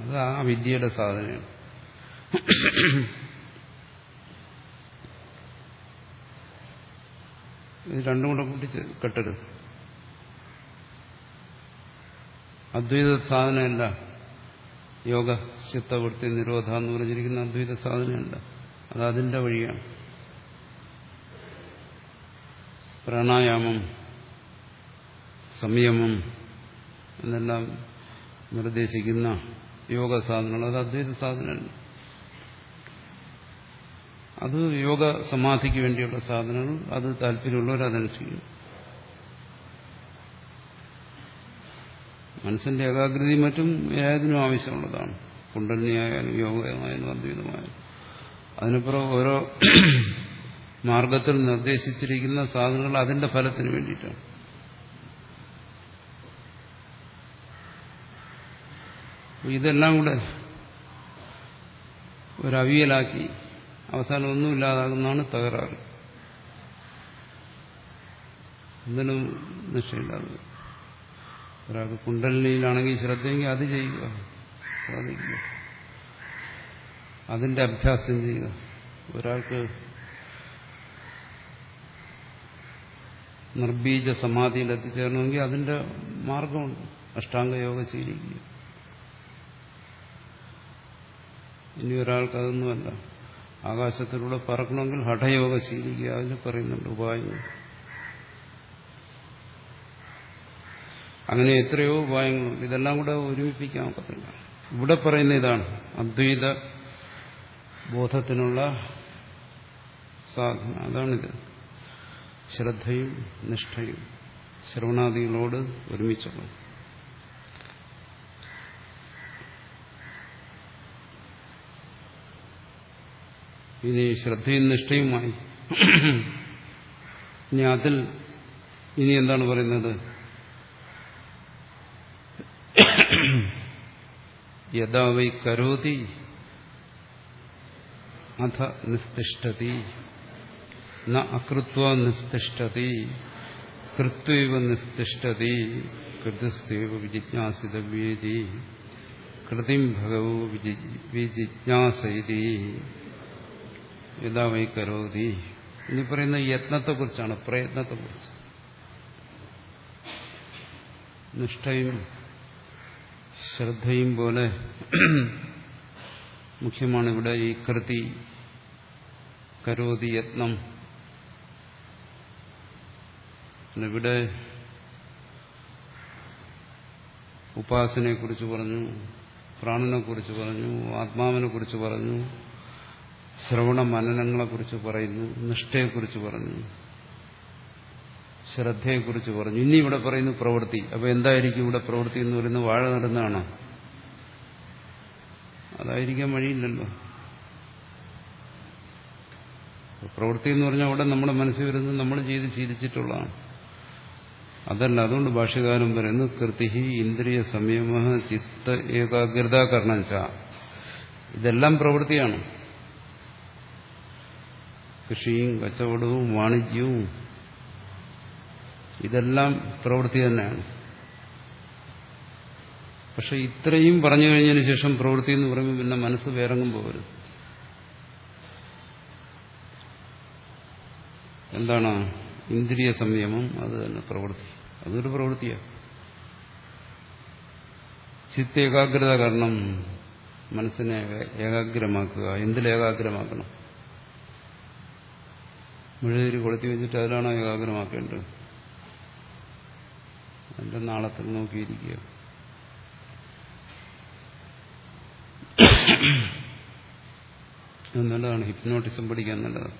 അത് ആ വിദ്യയുടെ സാധനയാണ്. ഇത് രണ്ടും കൂടെ കൂട്ടി കെട്ടരുത്. അദ്വൈത സാധനമല്ല യോഗ ചിത്തവൃത്തി നിരോധ എന്ന് പറഞ്ഞിരിക്കുന്ന അദ്വൈത സാധനമല്ല അത് അതിന്റെ വഴിയാണ്. പ്രാണായാമം സംയമം എന്നെല്ലാം നിർദ്ദേശിക്കുന്ന യോഗ സാധനങ്ങൾ അത് അദ്വൈത സാധനമല്ല. അത് യോഗ സമാധിക്ക് വേണ്ടിയുള്ള സാധനങ്ങൾ അത് താല്പര്യമുള്ളവർ അതനുസരിക്കും മനസ്സിന്റെ ഏകാഗ്രതയും മറ്റും ഏതിനും ആവശ്യമുള്ളതാണ്. കുണ്ടലിനിയായാലും യോഗമായാലും അദ്വൈതമായാലും. അതിനപ്പുറം ഓരോ മാർഗത്തിൽ നിർദ്ദേശിച്ചിരിക്കുന്ന സാധനങ്ങൾ അതിന്റെ ഫലത്തിന് വേണ്ടിയിട്ടാണ്. ഇതെല്ലാം കൂടെ ഒരവിയലാക്കി അവസാനം ഒന്നുമില്ലാതാകുന്നതാണ് തകരാറ്. എന്തിനും നിഷ്ഠയില്ലാതെ ഒരാൾക്ക് കുണ്ടലിനിയിലാണെങ്കിൽ ശ്രദ്ധയെങ്കിൽ അത് ചെയ്യുക സാധിക്കുക. അതിന്റെ അഭ്യാസം ചെയ്യുക. ഒരാൾക്ക് നിർബീജ സമാധിയിൽ എത്തിച്ചേരണമെങ്കിൽ അതിന്റെ മാർഗമുണ്ട്. അഷ്ടാംഗയോഗ ശീലിക്കുക. ഇനി ഒരാൾക്ക് അതൊന്നുമല്ല. ആകാശത്തിലൂടെ പറക്കണമെങ്കിൽ ഹഠയോഗ ശീലിക്കുക അതിന് പറയുന്നുണ്ട് ഉപായങ്ങൾ. അങ്ങനെ എത്രയോ ഉപായങ്ങളുണ്ട് ഇതെല്ലാം കൂടെ ഒരുമിപ്പിക്കാൻ ഒക്കത്തില്ല. ഇവിടെ പറയുന്ന ഇതാണ് അദ്വൈത ബോധത്തിനുള്ള സാധന. അതാണിത്. ശ്രദ്ധയും നിഷ്ഠയും ശ്രവണാദികളോട് ഒരുമിച്ചുള്ളത് ഇനി ശ്രദ്ധയും നിഷ്ഠയുമായി ഇനി അതിൽ ഇനി എന്താണ് പറയുന്നത്? യഥാ വൈ കരോതി അഥ നിസ്തിഷ്ഠതി ന അകൃത്വ നിസ്തിഷ്ഠതി കൃത്വ നിസ്തിഷ്ഠതി കൃതസ്ഥൈവ വിജിജ്ഞാസിതവ്യേതി കൃതിം ഭഗവോ വിജിജ്ഞാസൈതി യഥാ വൈ കരോതി. ഇനി പറയുന്ന യത്നത്തെക്കുറിച്ചാണ് പ്രയത്നത്തെക്കുറിച്ച്. നിഷ്ഠയും ശ്രദ്ധയും പോലെ മുഖ്യമാണ് ഇവിടെ ഈ കൃതി കരോതി യത്നം. ഇവിടെ ഉപാസനയെക്കുറിച്ച് പറഞ്ഞു പ്രാണനെക്കുറിച്ച് പറഞ്ഞു ആത്മാവിനെ കുറിച്ച് പറഞ്ഞു ശ്രവണ മനനങ്ങളെ കുറിച്ച് പറയുന്നു നിഷ്ഠയെക്കുറിച്ച് പറഞ്ഞു ശ്രദ്ധയെക്കുറിച്ച് പറഞ്ഞു. ഇനി ഇവിടെ പറയുന്നു പ്രവൃത്തി. അപ്പൊ എന്തായിരിക്കും ഇവിടെ പ്രവൃത്തി എന്ന് പറയുന്നത്? വാഴ നടന്നാണോ അതായിരിക്കാൻ വഴിയില്ലല്ലോ. പ്രവൃത്തി എന്ന് പറഞ്ഞാൽ അവിടെ നമ്മുടെ മനസ്സിൽ വരുന്നത് നമ്മൾ ചെയ്ത് ശീലിച്ചിട്ടുള്ളതാണ്. അതല്ല അതുകൊണ്ട് ഭാഷ്യകാലം പറയുന്നു കൃതി ഇന്ദ്രിയ സംയമ ചിത്ത ഏകാഗ്രത കർണഞ്ച. ഇതെല്ലാം പ്രവൃത്തിയാണ്. കൃഷിയും കച്ചവടവും വാണിജ്യവും ഇതെല്ലാം പ്രവൃത്തി തന്നെയാണ്. പക്ഷെ ഇത്രയും പറഞ്ഞു കഴിഞ്ഞതിന് ശേഷം പ്രവൃത്തി എന്ന് പറയുമ്പോൾ പിന്നെ മനസ്സ് വേറെങ്ങും പോകരുത്. എന്താണ് ഇന്ദ്രിയ സംയമം? അത് തന്നെ പ്രവൃത്തി. അതൊരു പ്രവൃത്തിയാണ്. ചിത്ത ഏകാഗ്രത കാരണം മനസ്സിനെ ഏകാഗ്രമാക്കുക എന്തിൽ ഏകാഗ്രമാക്കണം മെഴുതിരി കൊളുത്തി വെച്ചിട്ട് അതിലാണോ ഏകാഗ്രമാക്കേണ്ടത്? എന്റെ നാളത്തിൽ നോക്കിയിരിക്കുക. നല്ലതാണ്. ഹിപ്നോട്ടിസം പഠിക്കാൻ നല്ലത്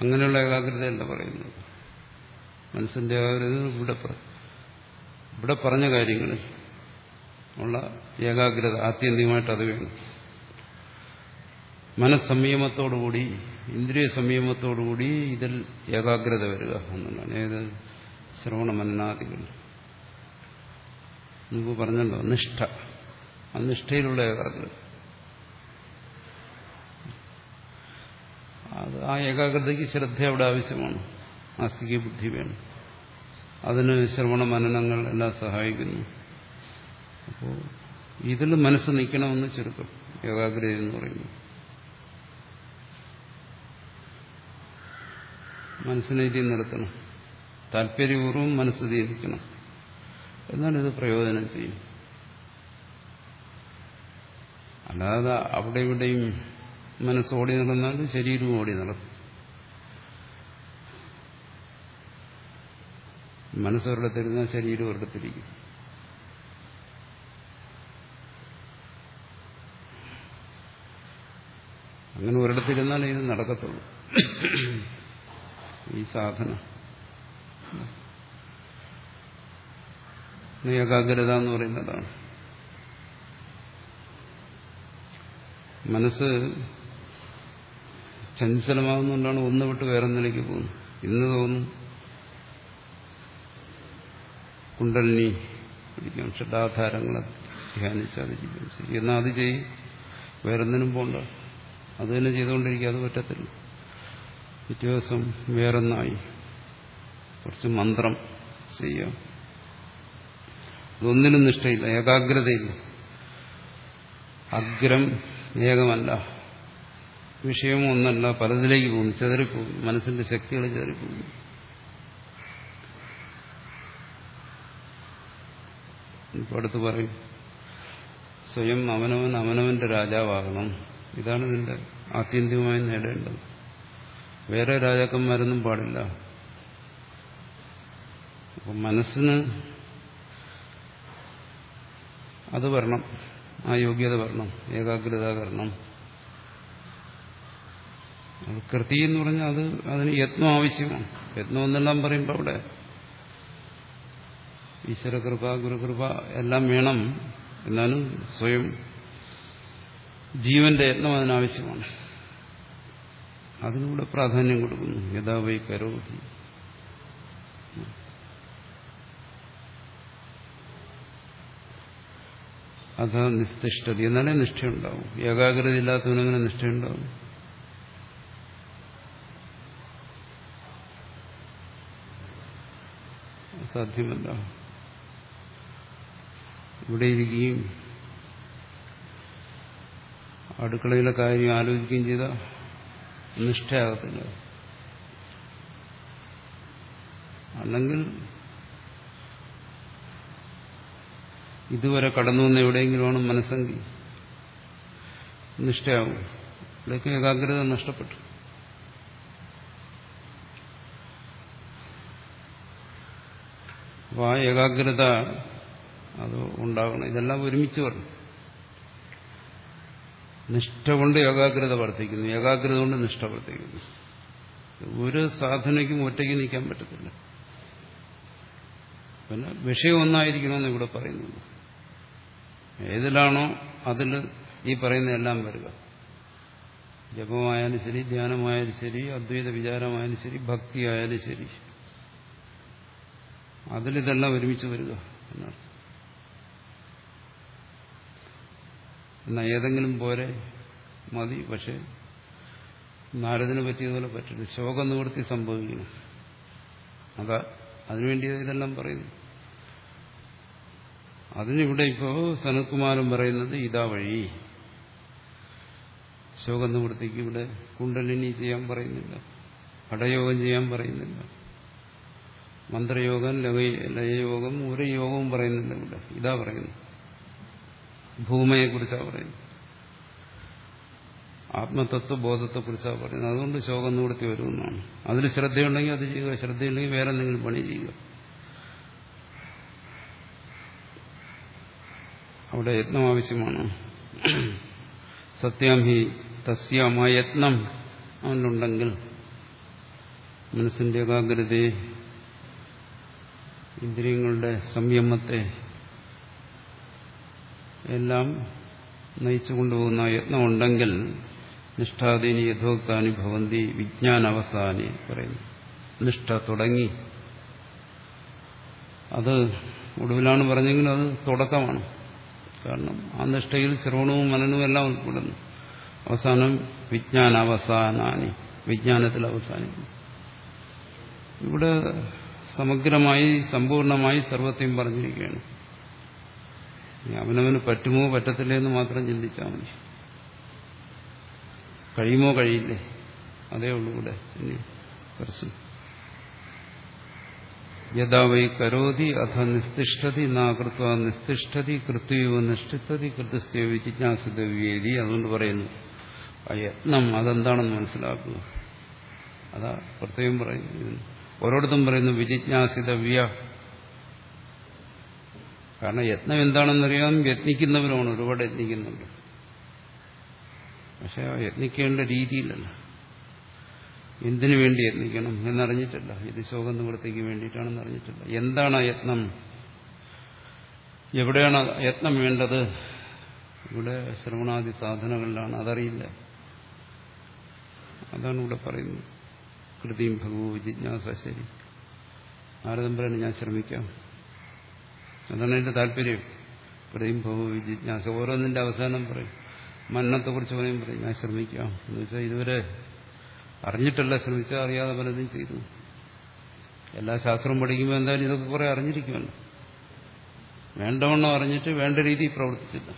അങ്ങനെയുള്ള ഏകാഗ്രതയല്ല പറയുന്നത്. മനസ്സിന്റെ ഏകാഗ്രത ഇവിടെ ഇവിടെ പറഞ്ഞ കാര്യങ്ങൾ ഉള്ള ഏകാഗ്രത ആത്യന്തികമായിട്ട് അത് വേണം. മനസ്സംയമത്തോടുകൂടി ഇന്ദ്രിയ സംയമത്തോടുകൂടി ഇതിൽ ഏകാഗ്രത വരിക എന്നുള്ളതാണ്. ഏത്? ശ്രവണ മനനാദികൾ മുമ്പ് പറഞ്ഞല്ലോ നിഷ്ഠ. ആ നിഷ്ഠയിലുള്ള ഏകാഗ്രത. അത് ആ ഏകാഗ്രതയ്ക്ക് ശ്രദ്ധ അവിടെ ആവശ്യമാണ്. ആസ്തിക ബുദ്ധി വേണം. അതിന് ശ്രവണ മനനങ്ങൾ എല്ലാം സഹായിക്കുന്നു. അപ്പോൾ ഇതിൽ മനസ്സ് നിൽക്കണമെന്ന് ചുരുക്കം ഏകാഗ്രത എന്ന് പറയുന്നു. മനസ്സിനെ ഇതിൽ നിർത്തണം. താല്പര്യപൂർവം മനസ്സ് നിൽക്കണം എന്നാൽ ഇത് പ്രയോജനം ചെയ്യും അല്ലാതെ അവിടെ ഇവിടെയും ഓടി നടന്നാൽ ശരീരവും ഓടി നടക്കും. മനസ്സൊരിടത്തിരുന്നാൽ ശരീരം ഒരിടത്തിരിക്കും. അങ്ങനെ ഒരിടത്തിരുന്നാലേ ഇത് നടക്കത്തുള്ളൂ. ഈ സാധന. ഏകാഗ്രത എന്ന് പറയുന്നതാണ്. മനസ്സ് ചഞ്ചലമാകുന്നതുകൊണ്ടാണ് ഒന്ന് വിട്ട് വേറൊന്നിലേക്ക് പോകുന്നത്. ഇന്ന് തോന്നും കുണ്ടലിനി പിടിക്കാം ഷഡാധാരങ്ങളെ ശരി എന്നാൽ അത് ചെയ്യും. വേറെന്തിനും പോണ്ട. അത് തന്നെ ചെയ്തുകൊണ്ടിരിക്കുക. അത് പറ്റത്തില്ല. പിറ്റേ ദിവസം വേറൊന്നായി. കുറച്ച് മന്ത്രം ചെയ്യാം അതൊന്നിനും നിഷ്ഠയില്ല ഏകാഗ്രതയില്ല. അഗ്രം ഏകമല്ല. വിഷയം ഒന്നല്ല പലതിലേക്ക് പോകുന്നു ചെതറിപ്പോകും മനസ്സിന്റെ ശക്തികൾ ചെതറിപ്പോകും ഇപ്പൊ അടുത്ത് പറയും സ്വയം അവനവൻ അവനവന്റെ രാജാവാകണം. ഇതാണ് ഇതിന്റെ ആത്യന്തികമായി നേടേണ്ടത്. വേറെ രാജാക്കന്മാരൊന്നും പാടില്ല. അപ്പം മനസ്സിന് അത് വരണം ആ യോഗ്യത വരണം ഏകാഗ്രത വരണം. അത് കൃതി എന്ന് പറഞ്ഞാൽ അത് അതിന് യത്നം ആവശ്യമാണ്. യത്നം എന്നെല്ലാം പറയുമ്പോൾ അവിടെ ഈശ്വരകൃപ ഗുരുകൃപ എല്ലാം വേണം. എന്നാലും സ്വയം ജീവന്റെ യത്നം അതിനാവശ്യമാണ്. അതിനൂടെ പ്രാധാന്യം കൊടുക്കുന്നു. യഥാ വൈ കരോധി അതാ നിസ്തിഷ്ഠതി എന്നാലേ നിഷ്ഠയുണ്ടാവും. ഏകാഗ്രത ഇല്ലാത്തവനങ്ങനെ നിഷ്ഠയുണ്ടാവും. സാധ്യമല്ല. ഇവിടെ ഇരിക്കുകയും അടുക്കളയിലെ കാര്യം ആലോചിക്കുകയും ചെയ്ത നിഷ്ഠയാകത്തില്ല. അല്ലെങ്കിൽ ഇതുവരെ കടന്നു വന്ന എവിടെയെങ്കിലുമാണ് മനസ്സെങ്കിൽ നിഷ്ഠയാകും ഇവിടേക്ക് ഏകാഗ്രത നഷ്ടപ്പെട്ടു. അപ്പോൾ ആ ഏകാഗ്രത അത് ഉണ്ടാകണം ഇതെല്ലാം ഒരുമിച്ച് വരണം. നിഷ്ഠ കൊണ്ട് ഏകാഗ്രത വർദ്ധിക്കുന്നു. ഏകാഗ്രത കൊണ്ട് നിഷ്ഠ വർദ്ധിക്കുന്നു. ഒരു സാധനയ്ക്കും ഒറ്റയ്ക്ക് നിൽക്കാൻ പറ്റത്തില്ല. പിന്നെ വിഷയം ഒന്നായിരിക്കണമെന്ന് ഇവിടെ പറയുന്നു ഏതിലാണോ അതിൽ ഈ പറയുന്ന എല്ലാം വരിക. ജപമായാലും ശരി ധ്യാനമായാലും ശരി അദ്വൈത വിചാരമായാലും ശരി ഭക്തി ആയാലും ശരി അതിലിതെല്ലാം ഒരുമിച്ച് വരിക എന്നാണ്. എന്നാൽ ഏതെങ്കിലും പോരെ മതി പക്ഷെ നാരദിന് പറ്റിയതുപോലെ പറ്റില്ല. ശോകനിവൃത്തി സംഭവിക്കണം അതാ അതിനുവേണ്ടി ഇതെല്ലാം പറയുന്നു. അതിനിവിടെ ഇപ്പോ സനത്കുമാരൻ പറയുന്നത് ഇതാ വഴി. ശോകനിവൃത്തിക്ക് ഇവിടെ കുണ്ടലിനി ചെയ്യാൻ പറയുന്നില്ല. പടയോഗം ചെയ്യാൻ പറയുന്നില്ല. മന്ത്രയോഗം ലയയോഗം ഒരു യോഗവും പറയുന്നില്ല ഇവിടെ. ഇതാ പറയുന്നു. ഭൂമയെക്കുറിച്ചാണ് പറയുന്നത്. ആത്മതത്വ ബോധത്തെക്കുറിച്ചാണ് പറയുന്നത്. അതുകൊണ്ട് ശോകം നിവൃത്തി വരുമെന്നാണ്. അതിൽ ശ്രദ്ധയുണ്ടെങ്കിൽ അത് ചെയ്യുക. ശ്രദ്ധയുണ്ടെങ്കിൽ വേറെ എന്തെങ്കിലും പണി ചെയ്യുക. അവിടെ യത്നം ആവശ്യമാണ്. സത്യം ഹി തസ്യാമ യത്നം അവനുണ്ടെങ്കിൽ മനസ്സിന്റെ ഏകാഗ്രതയെ ഇന്ദ്രിയങ്ങളുടെ സംയമത്തെ എല്ലാം നയിച്ചു കൊണ്ടുപോകുന്ന യത്നമുണ്ടെങ്കിൽ നിഷ്ഠാദീനി യഥോക്താനി ഭവന്തി വിജ്ഞാനവസാനി പറയുന്നു. നിഷ്ഠ തുടങ്ങി. അത് ഒടുവിലാണ് പറഞ്ഞെങ്കിലും അത് തുടക്കമാണ്. കാരണം ആ നിഷ്ഠയിൽ ശ്രവണവും മനനവും എല്ലാം ഉൾപ്പെടുന്നു. അവസാനം വിജ്ഞാനാവസാനാനി വിജ്ഞാനത്തിൽ അവസാനിക്കും ഇവിടെ സമഗ്രമായി സമ്പൂർണമായി സർവത്തെയും പറഞ്ഞിരിക്കുകയാണ്. അവനവന് പറ്റുമോ പറ്റത്തില്ലേ എന്ന് മാത്രം ചിന്തിച്ചാൽ മതി. കഴിയുമോ കഴിയില്ലേ? അതേ ഉള്ളൂ ഇവിടെ. പ്രശ്നം. യഥാ വൈ കരോതി അഥ നിസ്തിഷ്ഠതി നാകൃത്വ നിസ്തിഷ്ഠതി കൃത്യോ നിഷ്ഠിത്തതി കൃത്യസ്ഥയോ ജിജ്ഞാസിതവ്യേദി അതുകൊണ്ട് പറയുന്നു ആ യത്നം അതെന്താണെന്ന് മനസ്സിലാക്കുക. അതാ പ്രത്യേകം പറയുന്നു. ഓരോരുത്തും പറയുന്നു വിജിജ്ഞാസിതവ്യ കാരണം യത്നം എന്താണെന്നറിയാം യത്നിക്കുന്നവരുമാണ് ഒരുപാട് യത്നിക്കുന്നുണ്ട്. പക്ഷെ യത്നിക്കേണ്ട രീതിയിലല്ല. എന്തിനു വേണ്ടി യത്നിക്കണം എന്നറിഞ്ഞിട്ടില്ല. ഇത് ശോകം നിവൃത്തിക്ക് വേണ്ടിയിട്ടാണെന്ന് അറിഞ്ഞിട്ടില്ല. എന്താണ് യത്നം? എവിടെയാണ് യത്നം വേണ്ടത്? ഇവിടെ ശ്രവണാദി സാധനങ്ങളിലാണ് അതറിയില്ല. അതാണ് ഇവിടെ പറയുന്നത്. കൃതിയും ഭഗവും ജിജ്ഞാസ ശരി. ആരതമ്പരാണ് ഞാൻ ശ്രമിക്കാം. അതാണ് എന്റെ താല്പര്യം? പറയും ഭഗവു ജിജ്ഞാസ ഓരോന്നിന്റെ അവസാനം പറയും. മരണത്തെക്കുറിച്ച് പറയും പറയും. ഞാൻ ശ്രമിക്കാം. എന്ന് വെച്ചാൽ ഇതുവരെ അറിഞ്ഞിട്ടല്ല ശ്രമിച്ചാൽ അറിയാതെ പലതും ചെയ്തു. എല്ലാ ശാസ്ത്രവും പഠിക്കുമ്പോൾ എന്തായാലും ഇതൊക്കെ കുറെ അറിഞ്ഞിരിക്കുമല്ലോ. വേണ്ടവണ്ണം അറിഞ്ഞിട്ട് വേണ്ട രീതിയിൽ പ്രവർത്തിച്ചില്ല.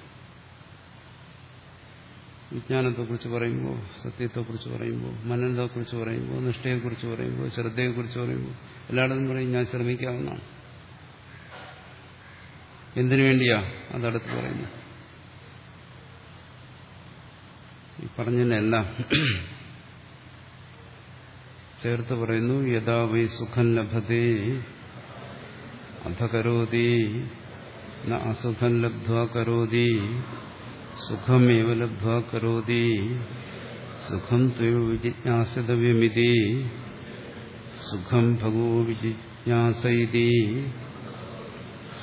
വിജ്ഞാനത്തെക്കുറിച്ച് പറയുമ്പോൾ സത്യത്തെക്കുറിച്ച് പറയുമ്പോൾ മനനത്തെക്കുറിച്ച് പറയുമ്പോൾ നിഷ്ഠയെക്കുറിച്ച് പറയുമ്പോൾ ശ്രദ്ധയെക്കുറിച്ച് പറയുമ്പോൾ എല്ലായിടത്തും പറയും ഞാൻ ശ്രമിക്കാവുന്നതാണ്. എന്തിനു വേണ്ടിയാ അതടുത്ത് പറയുന്നു ഈ പറഞ്ഞതിനെല്ലാം ചേർത്ത് പറയുന്നു യഥാ വൈ സുഖം ലഭത്തെ അധകരോതി അസുഖം ലബ്ധ്വ കരോതി സുഖമേവ ലബ്ധ്വ കരോതി സുഖം ത്വയോ വിജിജ്ഞാസിതവ്യമിതി സുഖം ഭഗവോ വിജിജ്ഞാസയിതി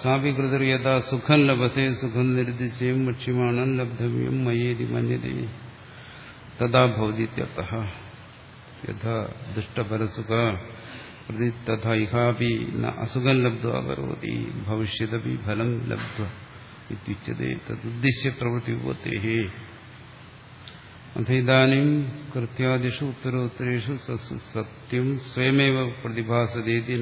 സാവികൃതർ യഥാ സുഖം ലഭത്തെ സുഖം നിർദ്ദിശ്യം വക്ഷ്യമാണ് ലബ്ധവ്യം മയേരി മന്യതേ. തഥാ ഭവതിത്യർത്ഥ യഥാ ദുഷ്ടപരസുഖ പ്രതി തഥാ ഇഹാപി ന അസുഖം ലബ്ധ്വ കരോതി ഭവിഷ്യതപി ഫലം ലബ്ധ്വ ഇത്യുച്യത്തെ തദ്ദേശിയ പ്രവൃത്തി ഉപത്തേഹേ. അഥൈതാനും കൃത്യാദിഷു ഉത്തരോത്തരേഷു സത്യം സ്വയമേവ പ്രതിഭാസതേതി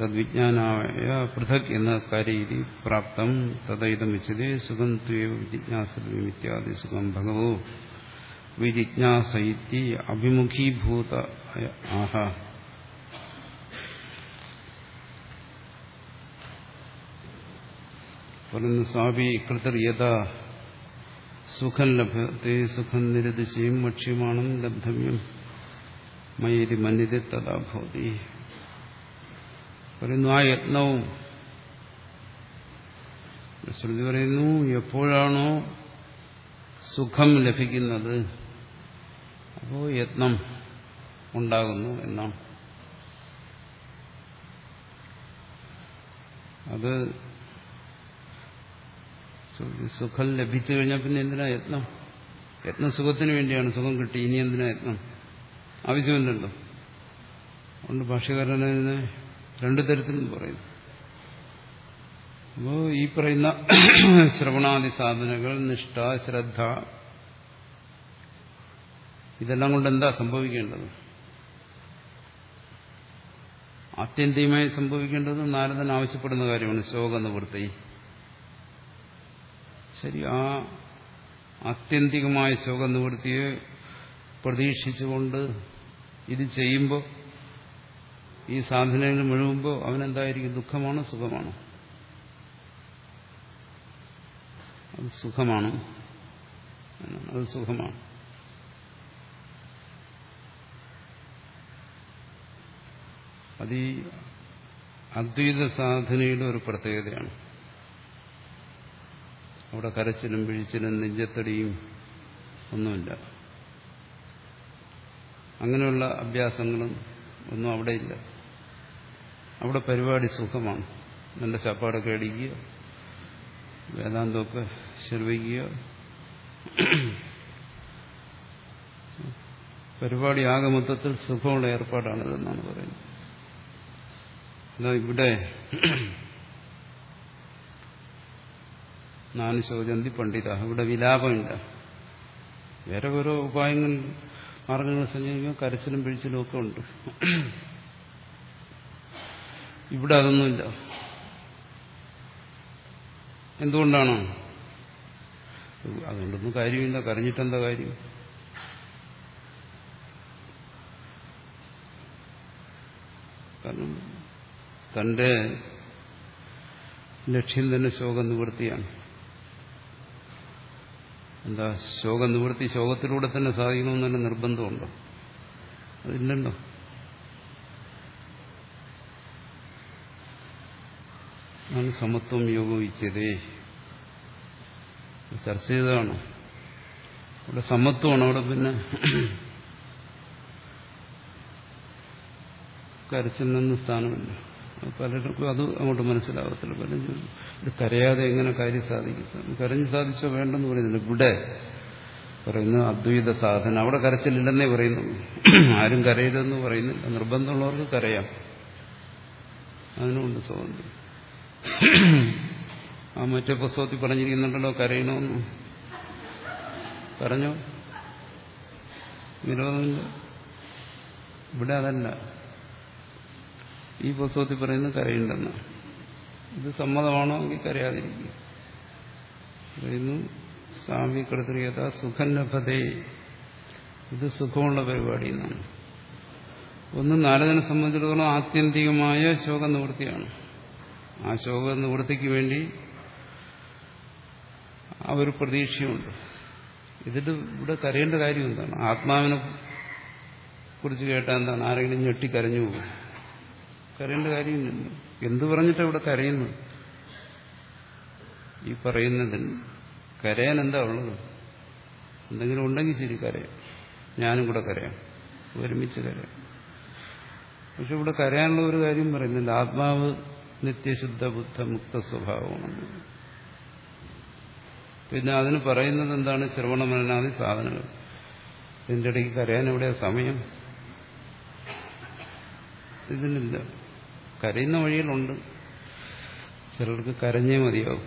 തദ്വിജ്ഞാനായ പൃഥക് എന്ന കാര്യരീതി പ്രാപ്തം. തഥൈതമിച്ചതേ സുഖം ത്വേവ ജിജ്ഞാസമിത്യാദി സുഖം ഭഗവോ വിജിജ്ഞാസൈത്തി അഭിമുഖീഭൂത ആഹ. പറയുന്നു സ്വാമി കൃതർ സുഖം ലഭത്തെ സുഖം നിരതിശയും വക്ഷ്യമാണം ലബ്ധമ്യം മയേരി പറയുന്നു ആ യത്നവും ശ്രുതി പറയുന്നു എപ്പോഴാണോ സുഖം ലഭിക്കുന്നത് അപ്പോൾ യത്നം ഉണ്ടാകുന്നു എന്നാണ്. അത് സുഖം ലഭിച്ചു കഴിഞ്ഞാൽ പിന്നെ എന്തിനാ യത്നം? യത്നം സുഖത്തിന് വേണ്ടിയാണ് സുഖം കിട്ടി ഇനി എന്തിനാ യത്നം? ആവശ്യമില്ലല്ലോ. അതുകൊണ്ട് ഭാഷകാരനെ രണ്ടു തരത്തിലും പറയുന്നു. അപ്പോൾ ഈ പറയുന്ന ശ്രവണാദി സാധനകൾ നിഷ്ഠ ശ്രദ്ധ ഇതെല്ലാം കൊണ്ട് എന്താ സംഭവിക്കേണ്ടത്? ആത്യന്തികമായി സംഭവിക്കേണ്ടത് നാരദൻ ആവശ്യപ്പെടുന്ന കാര്യമാണ് ശോക നിവൃത്തി. ശരി ആ ആത്യന്തികമായ ശോക നിവൃത്തിയെ പ്രതീക്ഷിച്ചുകൊണ്ട് ഇത് ചെയ്യുമ്പോൾ ഈ സാധനങ്ങൾ മുഴുകുമ്പോൾ അവനെന്തായിരിക്കും? ദുഃഖമാണോ സുഖമാണോ? അത് സുഖമാണ്? അത് സുഖമാണ്. അത് ഈ അദ്വൈത സാധനയുടെ ഒരു പ്രത്യേകതയാണ്. അവിടെ കരച്ചിലും പിഴിച്ചിലും നെഞ്ചത്തടിയും ഒന്നുമില്ല. അങ്ങനെയുള്ള അഭ്യാസങ്ങളും ഒന്നും അവിടെയില്ല. അവിടെ പരിപാടി സുഖമാണ്. നല്ല ചപ്പാടൊക്കെ അടിക്കുക വേദാന്തമൊക്കെ ശ്രവിക്കുക പരിപാടി ആകെ മൊത്തത്തിൽ സുഖമുള്ള ഏർപ്പാടാണിതെന്നാണ് പറയുന്നത്. എന്നാ ഇവിടെ നാല് ശോചന്തി പണ്ഡിത ഇവിടെ വിലാപമില്ല വേറെ ഓരോ ഉപായങ്ങൾ മാർഗങ്ങൾ സഞ്ചരിക്കുമ്പോൾ കരച്ചിലും പിഴിച്ചിലും ഒക്കെ ഉണ്ട്. ഇവിടെ അതൊന്നുമില്ല. എന്തുകൊണ്ടാണ്? അതുകൊണ്ടൊന്നും കാര്യമില്ല. കരഞ്ഞിട്ടെന്താ കാര്യം? കാരണം തന്റെ ലക്ഷ്യം തന്നെ ശോക നിവൃത്തിയാണ്. എന്താ? ശോക നിവൃത്തി ശോകത്തിലൂടെ തന്നെ സാധിക്കണമെന്ന് തന്നെ നിർബന്ധമുണ്ടോ? അതില്ലല്ലോ ആണ് സമത്വം യോഗവിച്ചതേ ചർച്ച ചെയ്തതാണ്. അവിടെ സമത്വമാണ്. അവിടെ പിന്നെ കരച്ചിൽ സ്ഥാനമില്ല. പലർക്കും അത് അങ്ങോട്ട് മനസ്സിലാവത്തില്ല. പലരും ഇത് കരയാതെ എങ്ങനെ കാര്യം സാധിക്കും? കരഞ്ഞ് സാധിച്ചോ വേണ്ടെന്ന് പറയുന്നില്ല. ഇവിടെ പറയുന്നു അദ്വൈത സാധന അവിടെ കരച്ചിലില്ലെന്നേ പറയുന്നു ആരും കരയരുതെന്ന് പറയുന്നില്ല. നിർബന്ധമുള്ളവർക്ക് കരയാം. അതിനുണ്ട് സ്വാതന്ത്ര്യം. ആ മറ്റേ പുസ്തകത്തിൽ പറഞ്ഞിരിക്കുന്നുണ്ടല്ലോ കരയണമെന്ന് പറഞ്ഞോ? വിരോധമില്ല ഇവിടെ അതല്ല. ഈ പുസ്തകത്തിൽ പറയുന്നത് കരയുണ്ടെന്ന്. ഇത് സമ്മതമാണോ എങ്കിൽ കരയാതിരിക്കുക. പറയുന്നു സ്വാമി കൃത്രിയത സുഖന്നഭതേ ഇത് സുഖമുള്ള പരിപാടി എന്നാണ് ഒന്ന് നാരദനെ സംബന്ധിച്ചിടത്തോളം ആത്യന്തികമായ ശോക നിവൃത്തിയാണ് ആ ശോക നിവൃത്തിക്ക് വേണ്ടി ആ ഒരു പ്രതീക്ഷയുണ്ട്. ഇതിട്ട് ഇവിടെ കരയേണ്ട കാര്യം എന്താണ്? ആത്മാവിനെ കുറിച്ച് കേട്ടാൽ എന്താണ്? ആരെങ്കിലും ഞെട്ടിക്കരഞ്ഞു പോകും. കരയേണ്ട കാര്യം എന്തു പറഞ്ഞിട്ടാണ് ഇവിടെ കരയുന്നു ഈ പറയുന്നതിൽ കരയാൻ എന്താ ഉള്ളത്? എന്തെങ്കിലും ഉണ്ടെങ്കിൽ ശരി കരയാം. ഞാനും കൂടെ കരയാം. ഒരുമിച്ച് കരയാം. പക്ഷെ ഇവിടെ കരയാനുള്ള ഒരു കാര്യം പറയുന്നില്ല. ആത്മാവ് നിത്യശുദ്ധ ബുദ്ധ മുക്ത സ്വഭാവമാണ് പിന്നെ അതിന് പറയുന്നത് എന്താണ്? ശ്രവണമനാദി സാധനങ്ങൾ. ഇതിന്റെ ഇടയ്ക്ക് കരയാൻ എവിടെ സമയം? ഇതിനില്ല. കരയുന്ന വഴികളുണ്ട്. ചിലർക്ക് കരഞ്ഞേ മതിയാവും.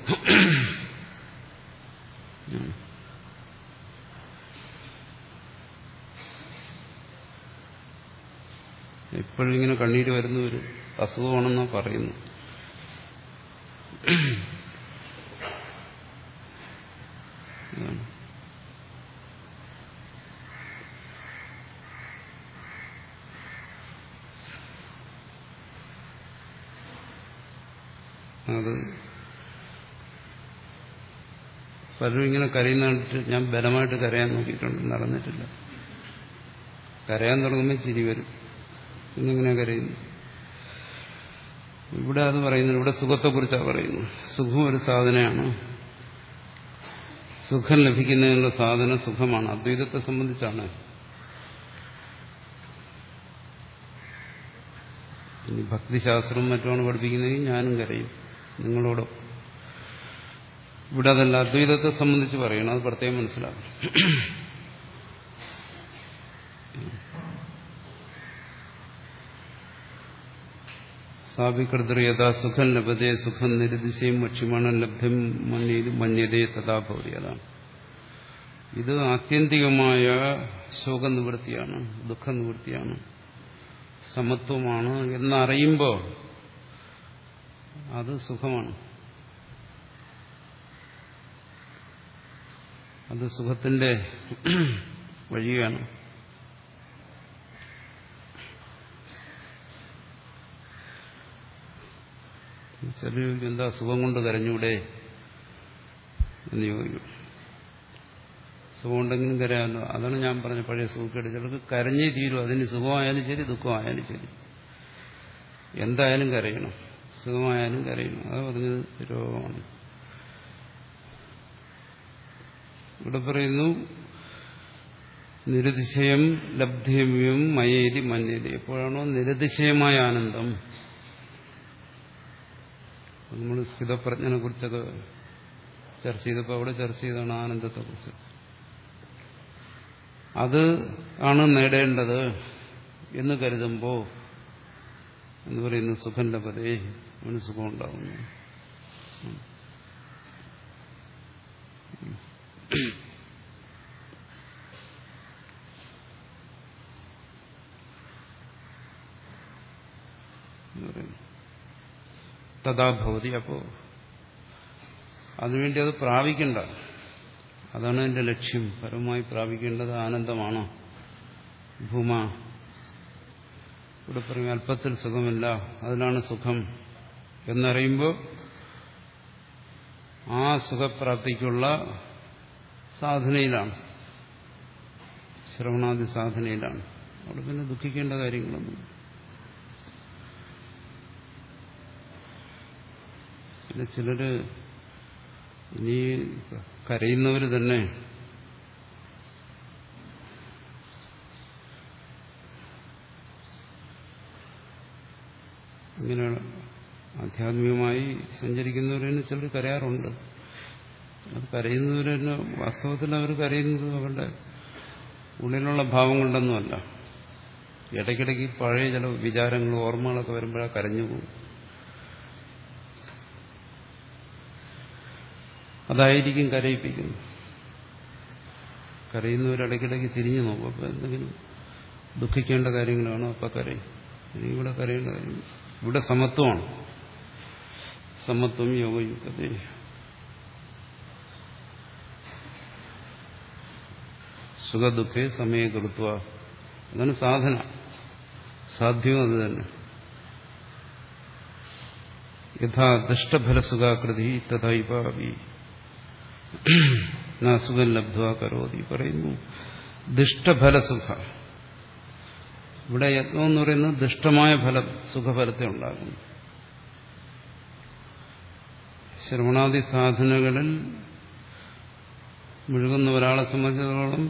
ഇപ്പോഴിങ്ങനെ കണ്ണീര് വരുന്ന ഒരു അസുഖമാണെന്നാണ് പറയുന്നു അത് പലരും ഇങ്ങനെ കരയുന്നിട്ട് ഞാൻ ബലമായിട്ട് കരയാൻ നോക്കിയിട്ടുണ്ട് നടന്നിട്ടില്ല. കരയാൻ തുടങ്ങുമ്പോൾ ചിരി വരും. ഇന്നിങ്ങനെ കരയുന്നു ഇവിടെ അത് പറയുന്നു ഇവിടെ സുഖത്തെക്കുറിച്ചാണ് പറയുന്നു സുഖം ഒരു സാധനയാണ്. സുഖം ലഭിക്കുന്നതിനുള്ള സാധനം സുഖമാണ്. അദ്വൈതത്തെ സംബന്ധിച്ചാണ്. ഇനി ഭക്തിശാസ്ത്രവും മറ്റുമാണ് പഠിപ്പിക്കുന്നതെങ്കിൽ ഞാനും കരയും നിങ്ങളോട്. ഇവിടെ അതല്ല അദ്വൈതത്തെ സംബന്ധിച്ച് പറയണം അത് പ്രത്യേകം മനസ്സിലാക്കും സ്ഥാപികൃതർ യഥാ സുഖം ലഭതേ സുഖം നിരതിശയും ഭക്ഷ്യമാണ് ലഭ്യം മന്യത് മന്യതേ തഥാഭവതി അതാണ്. ഇത് ആത്യന്തികമായ ശോകനിവൃത്തിയാണ് ദുഃഖനിവൃത്തിയാണ് സമത്വമാണ് എന്നറിയുമ്പോൾ അത് സുഖമാണ്. അത് സുഖത്തിന്റെ വഴിയാണ്. ചില എന്താ സുഖം കൊണ്ട് കരഞ്ഞൂടെ എന്ന് ചോദിക്കും. സുഖമുണ്ടെങ്കിലും കരയാമല്ലോ. അതാണ് ഞാൻ പറഞ്ഞ പഴയ സുഖക്കേട് ചിലർക്ക് കരഞ്ഞേ തീരും. അതിന് സുഖമായാലും ശരി ദുഃഖമായാലും ശരി. എന്തായാലും കരയണം. സുഖമായാലും കരയണം. അത് പറഞ്ഞത് രോഗമാണ്. ഇവിടെ പറയുന്നു നിരതിശയം ലബ്ധവ്യം മയേരി മന്യത. എപ്പോഴാണോ നിരതിശയമായ ആനന്ദം. നമ്മൾ സ്ഥിതപ്രജ്ഞനെ കുറിച്ചൊക്കെ ചർച്ച ചെയ്തപ്പോൾ അവിടെ ചർച്ച ചെയ്താണ് ആനന്ദത്തെക്കുറിച്ച്. അത് ആണ് നേടേണ്ടത് എന്ന് കരുതുമ്പോൾ എന്ന് പറയുന്ന സുഖം ലഭതേ അവന് സുഖം ഉണ്ടാകുന്നു തഥാഭവതി അപ്പോ അതിനുവേണ്ടി അത് പ്രാപിക്കേണ്ട. അതാണ് എന്റെ ലക്ഷ്യം. പരമായി പ്രാപിക്കേണ്ടത് ആനന്ദമാണ്? ഭൂമ. ഇവിടെ പറയും അല്പത്തിൽ സുഖമില്ല. അതിലാണ് സുഖം എന്നറിയുമ്പോൾ ആ സുഖപ്രാപ്തിക്കുള്ള സാധനയിലാണ്. ശ്രവണാദി സാധനയിലാണ്. അവിടെ പിന്നെ ദുഃഖിക്കേണ്ട കാര്യങ്ങളൊന്നും പിന്നെ ചിലര് ഇനി കരയുന്നവര് തന്നെ ഇങ്ങനെ ആധ്യാത്മികമായി സഞ്ചരിക്കുന്നവരിന് ചിലർ കരയാറുണ്ട്. അത് കരയുന്നവർ തന്നെ വാസ്തവത്തിൽ അവർ കരയുന്നത് അവരുടെ ഉള്ളിലുള്ള ഭാവം കൊണ്ടൊന്നുമല്ല ഇടയ്ക്കിടയ്ക്ക് പഴയ ചില വിചാരങ്ങളും ഓർമ്മകളൊക്കെ വരുമ്പോഴാണ് കരഞ്ഞു പോകും. അതായിരിക്കും കരയിപ്പിക്കുന്നത്. കരയുന്നവരിടയ്ക്കിടയ്ക്ക് തിരിഞ്ഞു നോക്കും. അപ്പം എന്തെങ്കിലും ദുഃഖിക്കേണ്ട കാര്യങ്ങളാണോ? അപ്പം കരയും. ഇവിടെ കരയേണ്ട കാര്യം ഇവിടെ സമത്വമാണ്. സമത്വം യോഗയുക്തത്തെ സുഖദുഃഖേ സമയകൃത്വ അതാണ് സാധന. സാധ്യവും അത് തന്നെ. യഥാ ദുഷ്ടഫലസുഖാകൃതി തഥൈപാവി സുഖം ലബ്ധ കരോതി. പറയുന്നു ദുഷ്ടഫലസുഖ ഇവിടെ യത്നം എന്ന് പറയുന്നത് ദുഷ്ടമായ ഫലം സുഖഫലത്തെ ഉണ്ടാകുന്നു ശ്രവണാദി സാധനകളിൽ മുഴുകുന്ന ഒരാളെ സംബന്ധിച്ചിടത്തോളം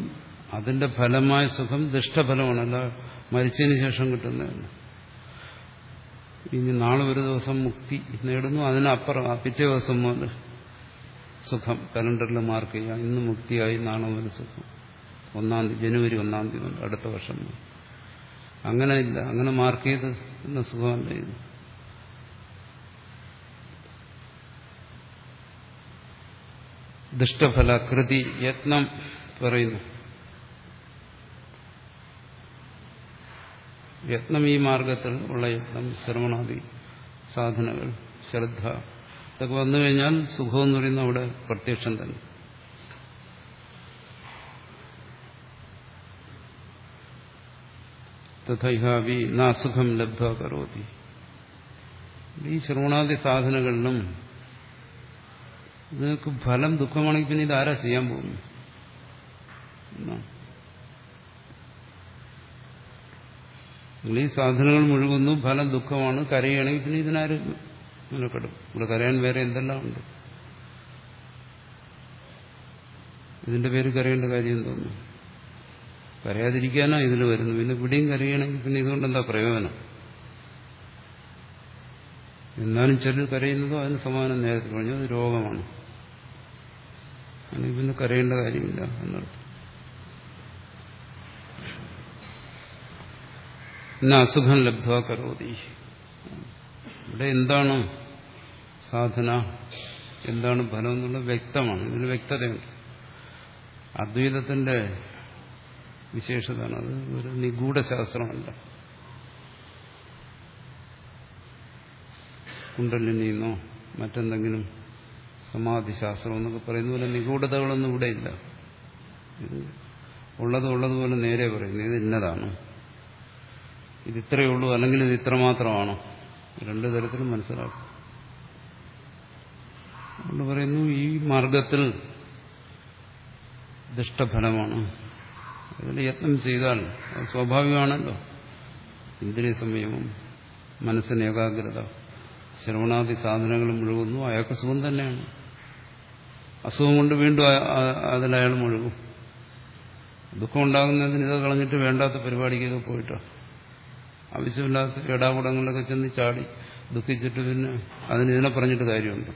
അതിന്റെ ഫലമായ സുഖം ദുഷ്ടഫലമാണ് അല്ല മരിച്ചതിന് ശേഷം കിട്ടുന്നതാണ് ഇനി നാളെ ഒരു ദിവസം മുക്തി നേടുന്നു അതിനപ്പുറം ആ പിറ്റേ ദിവസം മുതൽ സുഖം. കലണ്ടറിൽ മാർക്ക് ചെയ്യാം ഇന്ന് മുക്തിയായി നാളെ ഒരു സുഖം. ഒന്നാം തീയതി ജനുവരി ഒന്നാം തീയതി അടുത്ത വർഷം അങ്ങനെ ഇല്ല അങ്ങനെ മാർക്ക് ചെയ്ത് എന്ന സുഖമല്ല ഇത് ദുഷ്ടഫല കൃതി യത്നം പറയുന്നു. യത്നം ഈ മാർഗത്തിൽ ഉള്ള യത്നം ശ്രവണാദി സാധനകൾ ശ്രദ്ധ ഇതൊക്കെ വന്നു കഴിഞ്ഞാൽ സുഖം എന്ന് പറയുന്ന അവിടെ പ്രത്യക്ഷം തന്നെ. തഥൈഹാവി നാസുഖം ലബ്ധ കരോതി. ഈ ശ്രവണാദി സാധനങ്ങളിലും നിങ്ങൾക്ക് ഫലം ദുഃഖമാണെങ്കിൽ പിന്നെ ഇതാരാ ചെയ്യാൻ പോകുന്നു നിങ്ങൾ ഈ സാധനങ്ങൾ മുഴുകുന്നു ഫലം ദുഃഖമാണ് കരയുകയാണെങ്കിൽ പിന്നെ ഇതിനാരും മുന്നക്കെടും ഇവിടെ കരയാൻ വേറെ എന്തെല്ലാം ഉണ്ട്? ഇതിന്റെ പേര് കരയേണ്ട കാര്യം തോന്നുന്നു കരയാതിരിക്കാനാ ഇതിൽ വരുന്നു പിന്നെ ഇവിടെയും കരയണമെങ്കിൽ പിന്നെ ഇതുകൊണ്ട് എന്താ പ്രയോജനം? എന്നാലും ചിലർ കരയുന്നതോ അതിന് സമാനം നേരത്തെ പറഞ്ഞു രോഗമാണ്. അല്ലെങ്കിൽ പിന്നെ കരയേണ്ട കാര്യമില്ല എന്നർത്ഥം. പിന്നെ അസുഖം ലബ്ധ കരോതി ഇവിടെ എന്താണ് സാധന? എന്താണ് ഫലം എന്നുള്ളത് വ്യക്തമാണ്. ഇതിന് വ്യക്തതയുണ്ട്. അദ്വൈതത്തിന്റെ വിശേഷതയാണ് അത് ഒരു നിഗൂഢശാസ്ത്രമല്ല കുണ്ടലിനിന്നോ മറ്റെന്തെങ്കിലും സമാധിശാസ്ത്രം എന്നൊക്കെ പറയുന്ന പോലെ നിഗൂഢതകളൊന്നും ഇവിടെ ഇല്ല. ഇത് ഉള്ളത് ഉള്ളതുപോലെ നേരെ പറയുന്നു. ഇത് ഇന്നതാണ്. ഇത് ഇത്രയേ ഉള്ളൂ. അല്ലെങ്കിൽ ഇത് ഇത്ര മാത്രമാണോ രണ്ടു തരത്തിലും മനസ്സിലാക്കും. അതുകൊണ്ട് പറയുന്നു ഈ മാർഗത്തിൽ ദുഷ്ടഫലമാണ്. അതിൽ യത്നം ചെയ്താൽ അത് സ്വാഭാവികമാണല്ലോ. ഇന്ദ്രിയ സമയവും മനസ്സിന് ഏകാഗ്രത ശ്രവണാദി സാധനങ്ങൾ മുഴുകുന്നു അയാൾക്ക് സുഖം തന്നെയാണ്. അസുഖം കൊണ്ട് വീണ്ടും അതിലയാൾ മുഴുകും. ദുഃഖം ഉണ്ടാകുന്നതിന് ഇത് കളഞ്ഞിട്ട് വേണ്ടാത്ത പരിപാടിക്കൊക്കെ പോയിട്ടോ. ആവശ്യമില്ലാത്ത ഇടാകുടങ്ങളിലൊക്കെ ചെന്ന് ചാടി ദുഃഖിച്ചിട്ട് പിന്നെ അതിന് ഇതിനെ പറഞ്ഞിട്ട് കാര്യമുണ്ട്.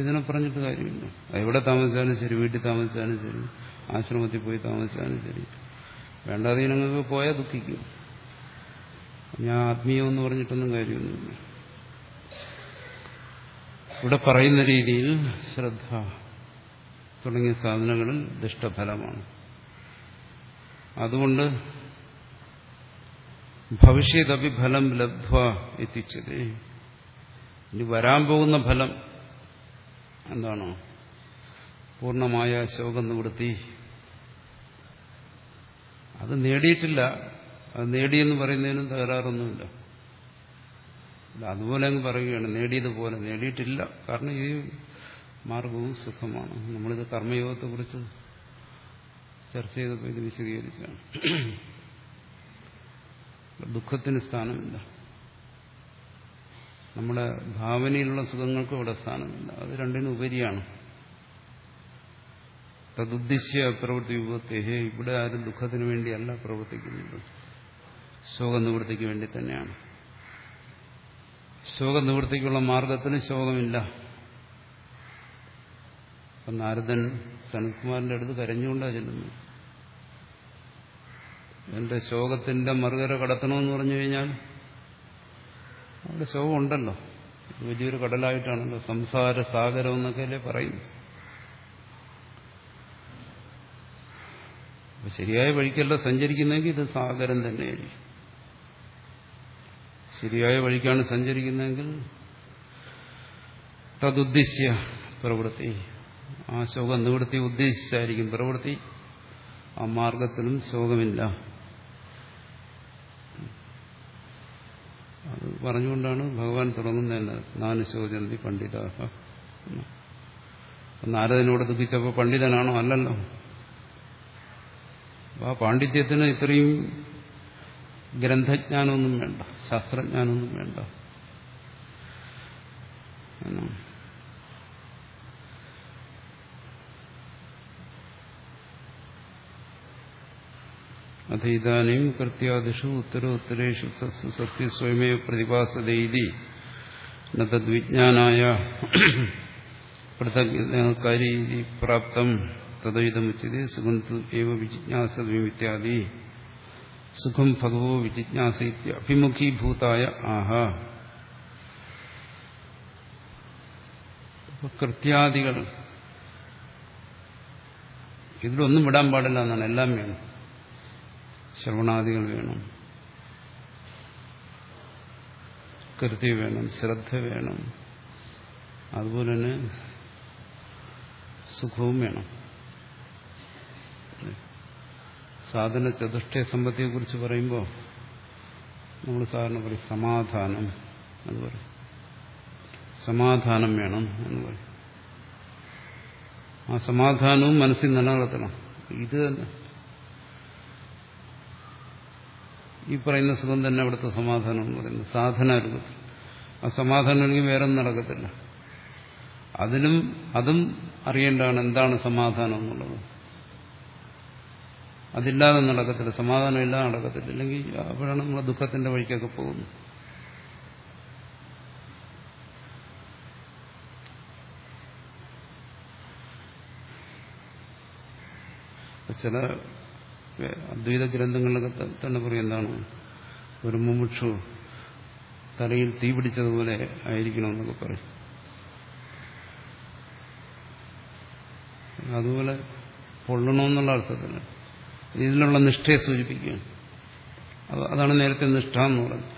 ഇതിനെ പറഞ്ഞിട്ട് കാര്യമില്ല. എവിടെ താമസിച്ചാലും ശരി വീട്ടിൽ താമസിച്ചാലും ശരി ആശ്രമത്തിൽ പോയി താമസിച്ചാലും ശരി. വേണ്ടാതെ ഇനങ്ങൾക്ക് പോയാൽ ദുഃഖിക്കും. ഞാൻ ആത്മീയം എന്ന് പറഞ്ഞിട്ടൊന്നും കാര്യമൊന്നുമില്ല. ഇവിടെ പറയുന്ന രീതിയിൽ ശ്രദ്ധ തുടങ്ങിയ സാധനങ്ങളിൽ ദുഷ്ടഫലമാണ്. അതുകൊണ്ട് ഭവിഷ്യതപി ഫലം ലബ്ധ്വ എത്തിച്ചത് ഇനി വരാൻ പോകുന്ന ഫലം എന്താണോ? പൂർണമായ ശോകം നിവൃത്തി. അത് നേടിയിട്ടില്ല. അത് നേടിയെന്ന് പറയുന്നതിനും തകരാറൊന്നുമില്ല. അതുപോലെ അങ്ങ് പറയുകയാണ് നേടിയതുപോലെ. നേടിയിട്ടില്ല. കാരണം ഈ മാർഗവും സുഖമാണ്. നമ്മളിത് കർമ്മയോഗത്തെക്കുറിച്ച് ചർച്ച ചെയ്തപ്പോൾ ഇത് വിശദീകരിച്ചാണ് ദുഃഖത്തിന് സ്ഥാനമില്ല. നമ്മുടെ ഭാവനയിലുള്ള സുഖങ്ങൾക്കും ഇവിടെ സ്ഥാനമില്ല. അത് രണ്ടിനും ഉപരിയാണ്. തതുദ്ദേശിയ പ്രവൃത്തി വിപത്തേഹേ ഇവിടെ ആരും ദുഃഖത്തിന് വേണ്ടിയല്ല പ്രവർത്തിക്കുന്നത്. ശോകനിവൃത്തിക്ക് വേണ്ടി തന്നെയാണ്. ശോകനിവൃത്തിക്കുള്ള മാർഗത്തിന് ശോകമില്ല. അപ്പം നാരദൻ സനത്കുമാറിന്റെ അടുത്ത് കരഞ്ഞുകൊണ്ടാണ് ചെല്ലുന്നത്. എന്റെ ശോകത്തിന്റെ മറുകര കടത്തണമെന്ന് പറഞ്ഞു കഴിഞ്ഞാൽ അവിടെ ശോകം ഉണ്ടല്ലോ വലിയൊരു കടലായിട്ടാണല്ലോ സംസാര സാഗരം എന്നൊക്കെയല്ലേ പറയും ശരിയായ വഴിക്കല്ല സഞ്ചരിക്കുന്നെങ്കിൽ ഇത് സാഗരം തന്നെയായിരിക്കും. ശരിയായ വഴിക്കാണ് സഞ്ചരിക്കുന്നതെങ്കിൽ തതുദ്ദേശിയ പ്രവൃത്തി. ആ ശോകം നിവൃത്തി ഉദ്ദേശിച്ചായിരിക്കും പ്രവൃത്തി. ആ മാർഗത്തിലും ശോകമില്ല അത് പറഞ്ഞുകൊണ്ടാണ് ഭഗവാൻ തുടങ്ങുന്നത് നാല് ശോചന്തി പണ്ഡിതാഹ. നാരദനോട് ദുഃഖിച്ചപ്പോൾ പണ്ഡിതനാണോ അല്ലല്ലോ. ആ പാണ്ഡിത്യത്തിന് ഇത്രയും ഗ്രന്ഥജ്ഞാനമൊന്നും വേണ്ട ശാസ്ത്രജ്ഞാനമൊന്നും വേണ്ട. അഥ ഇതാനും കൃത്യാദിഷു ഉത്തരോത്തരേഷു സസ്സു സത്യ സ്വയമേവ പ്രതിഭാസതൈതി തദ്വിജ്ഞാനായ പൃഥക്കാരി പ്രാപ്തം തദ്വിധമുച്ചത് സുഖം ഏവ വിജിജ്ഞാസത്യാദി സുഖം ഭഗവോ വിജിജ്ഞാസ അഭിമുഖീഭൂതായ ആഹ കൃത്യാദികൾ. ഇതിലൊന്നും വിടാൻ പാടില്ല എന്നാണ്. എല്ലാം വേണം. ശ്രവണാദികൾ വേണം. കൃതി വേണം ശ്രദ്ധ വേണം. അതുപോലെ തന്നെ സുഖവും വേണം. സാധന ചതുഷ്ടയ സമ്പത്തിയെ കുറിച്ച് പറയുമ്പോൾ നമ്മൾ സാധാരണ പറയും സമാധാനം എന്ന് പറയും. സമാധാനം വേണം എന്ന് പറയും. ആ സമാധാനവും മനസ്സിൽ നിലനിർത്തണം. ഇത് തന്നെ. ഈ പറയുന്ന സുഖം തന്നെ അവിടുത്തെ സമാധാനം എന്ന് പറയുന്നത്. സാധനാരൂപത്തിൽ ആ സമാധാനം അല്ലെങ്കിൽ വേറെ നടക്കത്തില്ല. അതിനും അതും അറിയേണ്ടതാണ് എന്താണ് സമാധാനം എന്നുള്ളത്. അതില്ലാതെ നടക്കത്തില്ല. സമാധാനം ഇല്ലാതെ നടക്കത്തില്ല. അല്ലെങ്കിൽ അപ്പോഴാണ് നമ്മൾ ദുഃഖത്തിന്റെ വഴിക്കൊക്കെ പോകുന്നത്. ചില അദ്വൈത ഗ്രന്ഥങ്ങളിലൊക്കെ തന്നെ പറയും എന്താണ് ഒരു മുമുക്ഷു തലയിൽ തീ പിടിച്ചതുപോലെ ആയിരിക്കണമെന്നൊക്കെ പറയും. അതുപോലെ പൊള്ളണമെന്നുള്ള അർത്ഥത്തിൽ ഇതിലുള്ള നിഷ്ഠയെ സൂചിപ്പിക്കുകയാണ്. അതാണ് നേരത്തെ നിഷ്ഠ എന്ന് പറയുന്നത്.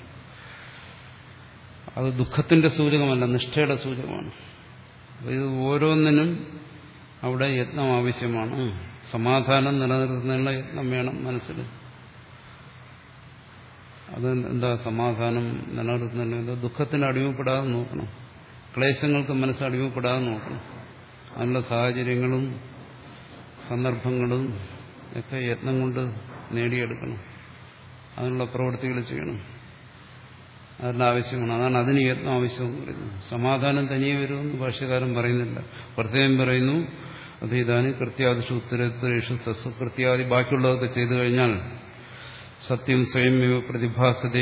അത് ദുഃഖത്തിന്റെ സൂചകമല്ല നിഷ്ഠയുടെ സൂചകമാണ്. ഇത് ഓരോന്നിനും അവിടെ യത്നം ആവശ്യമാണ്. സമാധാനം നിലനിർത്തുന്നതിനുള്ള യത്നം വേണം മനസ്സിൽ. അത് എന്താ സമാധാനം നിലനിർത്തുന്നതിന് ദുഃഖത്തിന് അടിമപ്പെടാതെ നോക്കണം. ക്ലേശങ്ങൾക്ക് മനസ്സ് അടിമപ്പെടാതെ നോക്കണം. അതിനുള്ള സാഹചര്യങ്ങളും സന്ദർഭങ്ങളും ഒക്കെ യത്നം കൊണ്ട് നേടിയെടുക്കണം. അതിനുള്ള പ്രവൃത്തികൾ ചെയ്യണം. അതിന്റെ ആവശ്യമാണ്. അതാണ് അതിന് യത്നം ആവശ്യമെന്ന് പറയുന്നത്. സമാധാനം തനിയെ വരുമെന്ന് ഭാഷ്യകാരൻ പറയുന്നില്ല. പ്രത്യേകം പറയുന്നു അത് ഇതാനും കൃത്യാദിഷു ഉത്തരോത്തരേഷു സസ്വകൃത്യാദി ബാക്കിയുള്ളതൊക്കെ ചെയ്തു കഴിഞ്ഞാൽ സത്യം സ്വയം പ്രതിഭാസത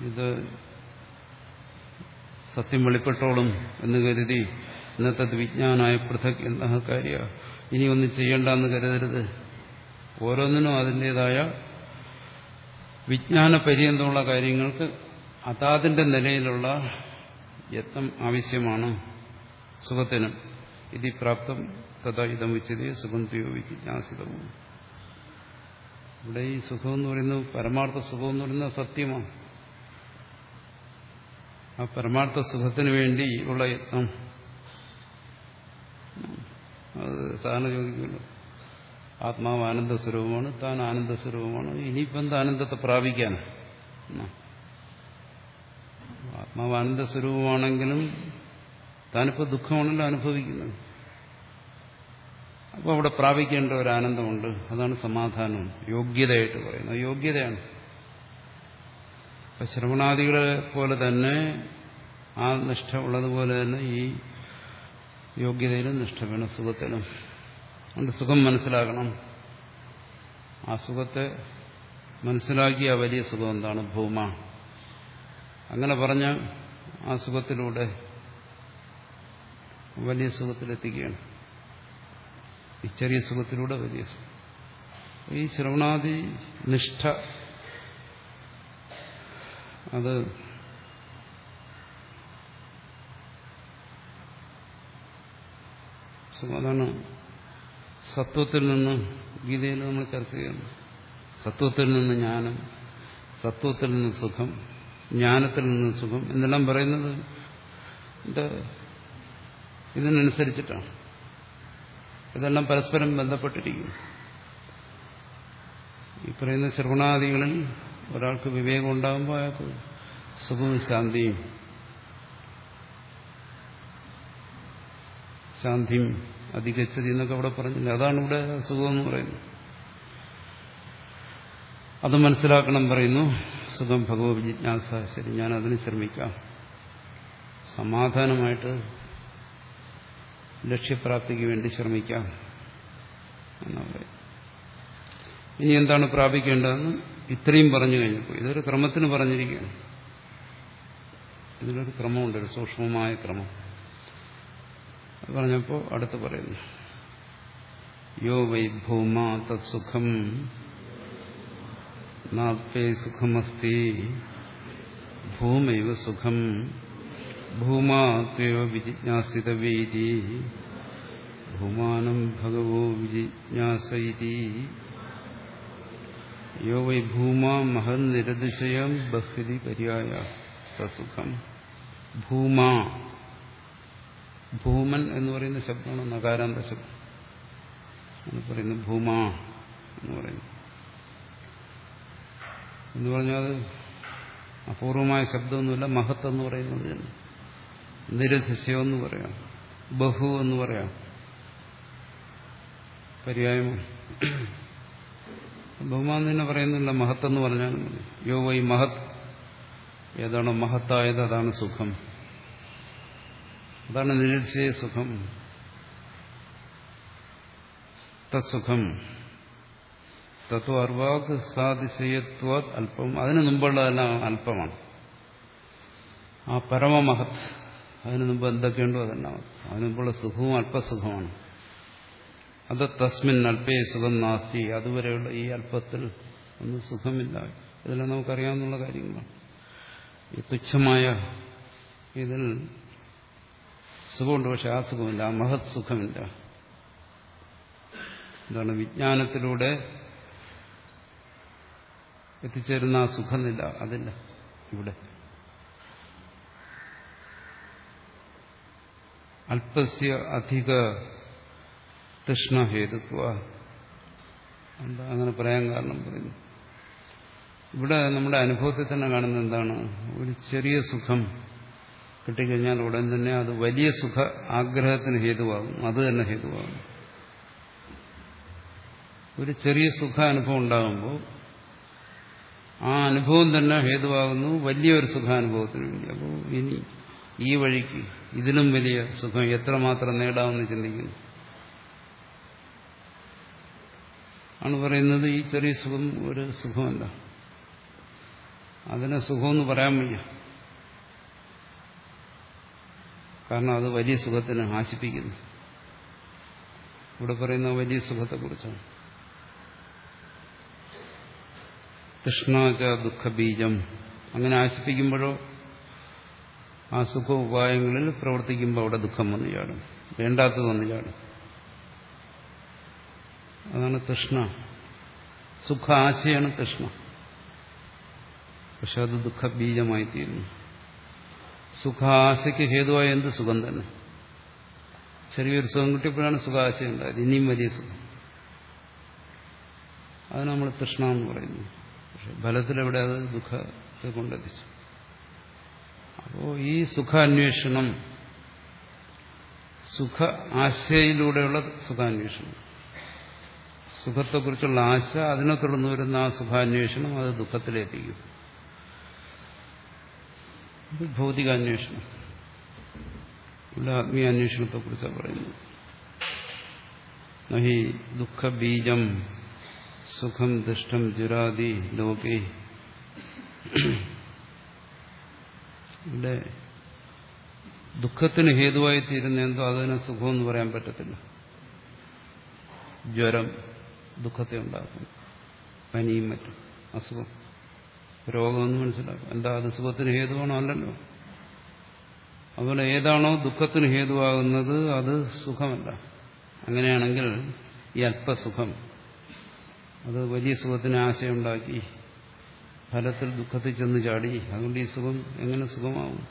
ഇത്. സത്യം വെളിപ്പെട്ടോളും എന്ന് കരുതി ഇന്നത്തെ വിജ്ഞാനായ പൃഥക് എന്ന കാര്യ. ഇനി ഒന്നും ചെയ്യേണ്ടെന്ന് കരുതരുത്. ഓരോന്നിനും അതിന്റെതായ വിജ്ഞാന പര്യന്തമുള്ള കാര്യങ്ങൾക്ക് അതാതിന്റെ നിലയിലുള്ള യത്നം ആവശ്യമാണ്. സുഖത്തിനും ഇതി പ്രാപ്തം തഥാ ഇതം വെച്ചത് സുഖം ജിജ്ഞാസിതവും ഇവിടെ ഈ സുഖം എന്ന് പറയുന്നത് പരമാർത്ഥ സുഖം എന്ന് പറയുന്നത് സത്യമാണ്. ആ പരമാർത്ഥ സുഖത്തിന് വേണ്ടി ഉള്ള യത്നം. അത് സാധാരണ ചോദിക്കുമല്ലോ. ആത്മാവ് ആനന്ദ സ്വരൂപമാണ് താൻ ആനന്ദ സ്വരൂപമാണ്. ഇനിയിപ്പം എന്താ ആനന്ദത്തെ പ്രാപിക്കാൻ? ആത്മാവ് ആനന്ദ സ്വരൂപമാണെങ്കിലും താനിപ്പോൾ ദുഃഖമാണല്ലോ അനുഭവിക്കുന്നത്. അപ്പോൾ അവിടെ പ്രാപിക്കേണ്ട ഒരു ആനന്ദമുണ്ട്. അതാണ് സമാധാനം. യോഗ്യതയായിട്ട് പറയുന്നത്. യോഗ്യതയാണ്. ശ്രവണാദികളെ പോലെ തന്നെ ആ നിഷ്ഠ ഉള്ളതുപോലെ തന്നെ ഈ യോഗ്യതയിലും നിഷ്ഠ വേണം സുഖത്തിലും. അതുകൊണ്ട് സുഖം മനസ്സിലാക്കണം ആ സുഖത്തെ മനസ്സിലാക്കിയ വലിയ സുഖം എന്താണ്? ഭൂമ. അങ്ങനെ പറഞ്ഞ ആ സുഖത്തിലൂടെ വലിയ സുഖത്തിലെത്തിക്കുകയാണ്. ഈ ചെറിയ സുഖത്തിലൂടെ വലിയ സുഖം. ഈ ശ്രവണാദി നിഷ്ഠ അത് അതാണ് സത്വത്തിൽ നിന്ന് ഗീതയിൽ നമ്മൾ ചർച്ച ചെയ്യുന്നു. സത്വത്തിൽ നിന്ന് ജ്ഞാനം സത്വത്തിൽ നിന്ന് സുഖം ജ്ഞാനത്തിൽ നിന്ന് സുഖം എന്നെല്ലാം പറയുന്നത് ഇതിനനുസരിച്ചിട്ടാണ്. ഇതെല്ലാം പരസ്പരം ബന്ധപ്പെട്ടിരിക്കുന്നു. ഈ പറയുന്ന ശ്രവണാദികളിൽ ഒരാൾക്ക് വിവേകം ഉണ്ടാകുമ്പോൾ അയാൾക്ക് സുഖവും ശാന്തിയും ശാന്തിയും അധികച്ചതി എന്നൊക്കെ അവിടെ പറഞ്ഞില്ല? അതാണ് ഇവിടെ സുഖം എന്ന് പറയുന്നത്. അത് മനസ്സിലാക്കണം പറയുന്നു. സുഖം ഭഗവത് ജിജ്ഞാസ ശരി ഞാൻ അതിന് ശ്രമിക്കാം. സമാധാനമായിട്ട് ലക്ഷ്യപ്രാപ്തിക്ക് വേണ്ടി ശ്രമിക്കാം ഇനി എന്താണ് പ്രാപിക്കേണ്ടതെന്ന് ഇത്രയും പറഞ്ഞു കഴിഞ്ഞപ്പോൾ ഇതൊരു ക്രമത്തിന് പറഞ്ഞിരിക്കുകയാണ്. ഇതിനൊരു ക്രമമുണ്ട് ഒരു സൂക്ഷ്മമായ ക്രമം. അത് പറഞ്ഞപ്പോൾ അടുത്ത് പറയുന്നു. യോ വൈ ഭൂമ തത്സുഖം നാൽപ്പേ സുഖമസ്തി ഭൂമൈവ സുഖം. ഭൂമാത്വ വിജിജ്ഞാസിതവേദി ഭൂമാനം ഭഗവോ വിജിജ്ഞാസൈതി യോ വൈ ഭൂമ മഹൻ നിരതിശയം ബഹ്രി പര്യായ തസുഖം ഭൂമ. ഭൂമൻ എന്ന് പറയുന്ന ശബ്ദമാണ് നകാരാന്ത ശബ്ദം. എന്ന് പറയുന്നു ഭൂമ എന്ന് പറയുന്നു എന്ന് പറഞ്ഞാൽ അപൂർവമായ ശബ്ദമൊന്നുമില്ല മഹത്ത് എന്ന് പറയുന്നത് നിരധിശയം എന്ന് പറയാം. ബഹു എന്ന് പറയാം. പര്യായം ബഹുമാൻ തന്നെ പറയുന്നില്ല മഹത്ത് എന്ന് പറഞ്ഞാലും മതി. യോ വൈ മഹത്? ഏതാണോ മഹത്തായത് അതാണ് സുഖം. അതാണ് നിരതിശയ സുഖം. തത്സുഖം. തത്വ അർവാക് സാതിശയത്വ അല്പം അതിനു മുമ്പുള്ളതെല്ലാം അല്പമാണ് ആ പരമമഹത്. അതിനു മുമ്പ് എന്തൊക്കെയുണ്ടോ അതെല്ലാം അതിനു മുമ്പുള്ള സുഖവും അല്പസുഖമാണ്. അത് തസ്മിൻ അല്പേ സുഖം നാസ്തി. അതുവരെയുള്ള ഈ അല്പത്തിൽ ഒന്നും സുഖമില്ല. ഇതെല്ലാം നമുക്കറിയാവുന്ന കാര്യങ്ങളാണ്. ഈ തുച്ഛമായ ഇതിൽ സുഖമുണ്ട് പക്ഷെ ആ സുഖമില്ല. ആ മഹത് സുഖമില്ല. എന്താണ് വിജ്ഞാനത്തിലൂടെ എത്തിച്ചേരുന്ന ആ സുഖമില്ല അതില്ല ഇവിടെ. അല്പസ്യ അധിക തൃഷ്ണഹേതുത്വ. അങ്ങനെ പറയാൻ കാരണം പറയുന്നു. ഇവിടെ നമ്മുടെ അനുഭവത്തിൽ തന്നെ കാണുന്നത് എന്താണ്? ഒരു ചെറിയ സുഖം കിട്ടിക്കഴിഞ്ഞാൽ ഉടൻ തന്നെ അത് വലിയ സുഖ ആഗ്രഹത്തിന് ഹേതുവാകും. അത് തന്നെ ഹേതുവാകും. ഒരു ചെറിയ സുഖ അനുഭവം ഉണ്ടാകുമ്പോൾ ആ അനുഭവം തന്നെ ഹേതുവാകുന്നു. വലിയൊരു സുഖാനുഭവത്തിന് വേണ്ടി. അപ്പോൾ ഇനി ഈ വഴിക്ക് ഇതിലും വലിയ സുഖം എത്രമാത്രം നേടാമെന്ന് ചിന്തിക്കുന്നു. ആണ് പറയുന്നത് ഈ ചെറിയ സുഖം ഒരു സുഖമല്ല. അതിനെ സുഖമെന്ന് പറയാൻ വയ്യ. കാരണം അത് വലിയ സുഖത്തിന് ആശിപ്പിക്കുന്നു. ഇവിടെ പറയുന്ന വലിയ സുഖത്തെക്കുറിച്ചാണ്. തൃഷ്ണാച ദുഃഖബീജം. അങ്ങനെ ആശിപ്പിക്കുമ്പോഴോ ആ സുഖ ഉപായങ്ങളിൽ പ്രവർത്തിക്കുമ്പോൾ അവിടെ ദുഃഖം വന്നു ചാടും വേണ്ടാത്തത് വന്നു ചാടും അതാണ് തൃഷ്ണ. സുഖ ആശയാണ് തൃഷ്ണ. പക്ഷെ അത് ദുഃഖബീജമായി തീരുന്നു സുഖാശയ്ക്ക് ഹേതുവായ എന്ത് സുഖം തന്നെ? ചെറിയൊരു സുഖം കിട്ടിയപ്പോഴാണ് സുഖാശയം ഉണ്ടായത്. ഇനിയും വലിയ സുഖം. അത് നമ്മൾ തൃഷ്ണ എന്ന് പറയുന്നു പക്ഷെ ഫലത്തിലെവിടെ അത് ദുഃഖത്തെ കൊണ്ടെത്തിച്ചു. അപ്പോൾ ഈ സുഖാന്വേഷണം സുഖ ആശയിലൂടെയുള്ള സുഖാന്വേഷണം. സുഖത്തെക്കുറിച്ചുള്ള ആശ അതിനെ തുടർന്ന് വരുന്ന ആ സുഖാന്വേഷണം അത് ദുഃഖത്തിലെത്തിക്കും ഇത് ഭൗതികാന്വേഷണം. ഇവിടെ ആത്മീയാന്വേഷണത്തെക്കുറിച്ചാണ് പറയുന്നത്. നഹി ദുഃഖബീജം സുഖം ദുഷ്ടം ജുരാതി ലോകെ ഇവിടെ ദുഃഖത്തിന് ഹേതുവായി തീരുന്ന എന്തോ അതിനെ എന്ന് പറയാൻ പറ്റത്തില്ല. ജ്വരം ദുഃഖത്തെ ഉണ്ടാക്കും പനിയും മറ്റും. അസുഖം. രോഗമെന്ന് മനസ്സിലാക്കും എന്താ അത് സുഖത്തിന് ഹേതുവാണോ അല്ലല്ലോ? അതുപോലെ ഏതാണോ ദുഃഖത്തിന് ഹേതുവാകുന്നത് അത് സുഖമല്ല. അങ്ങനെയാണെങ്കിൽ ഈ അല്പസുഖം. അത് വലിയ സുഖത്തിന് ആശയമുണ്ടാക്കി ഫലത്തിൽ ദുഃഖത്തിൽ ചെന്ന് ചാടി. അതുകൊണ്ട് ഈ സുഖം എങ്ങനെ സുഖമാവും?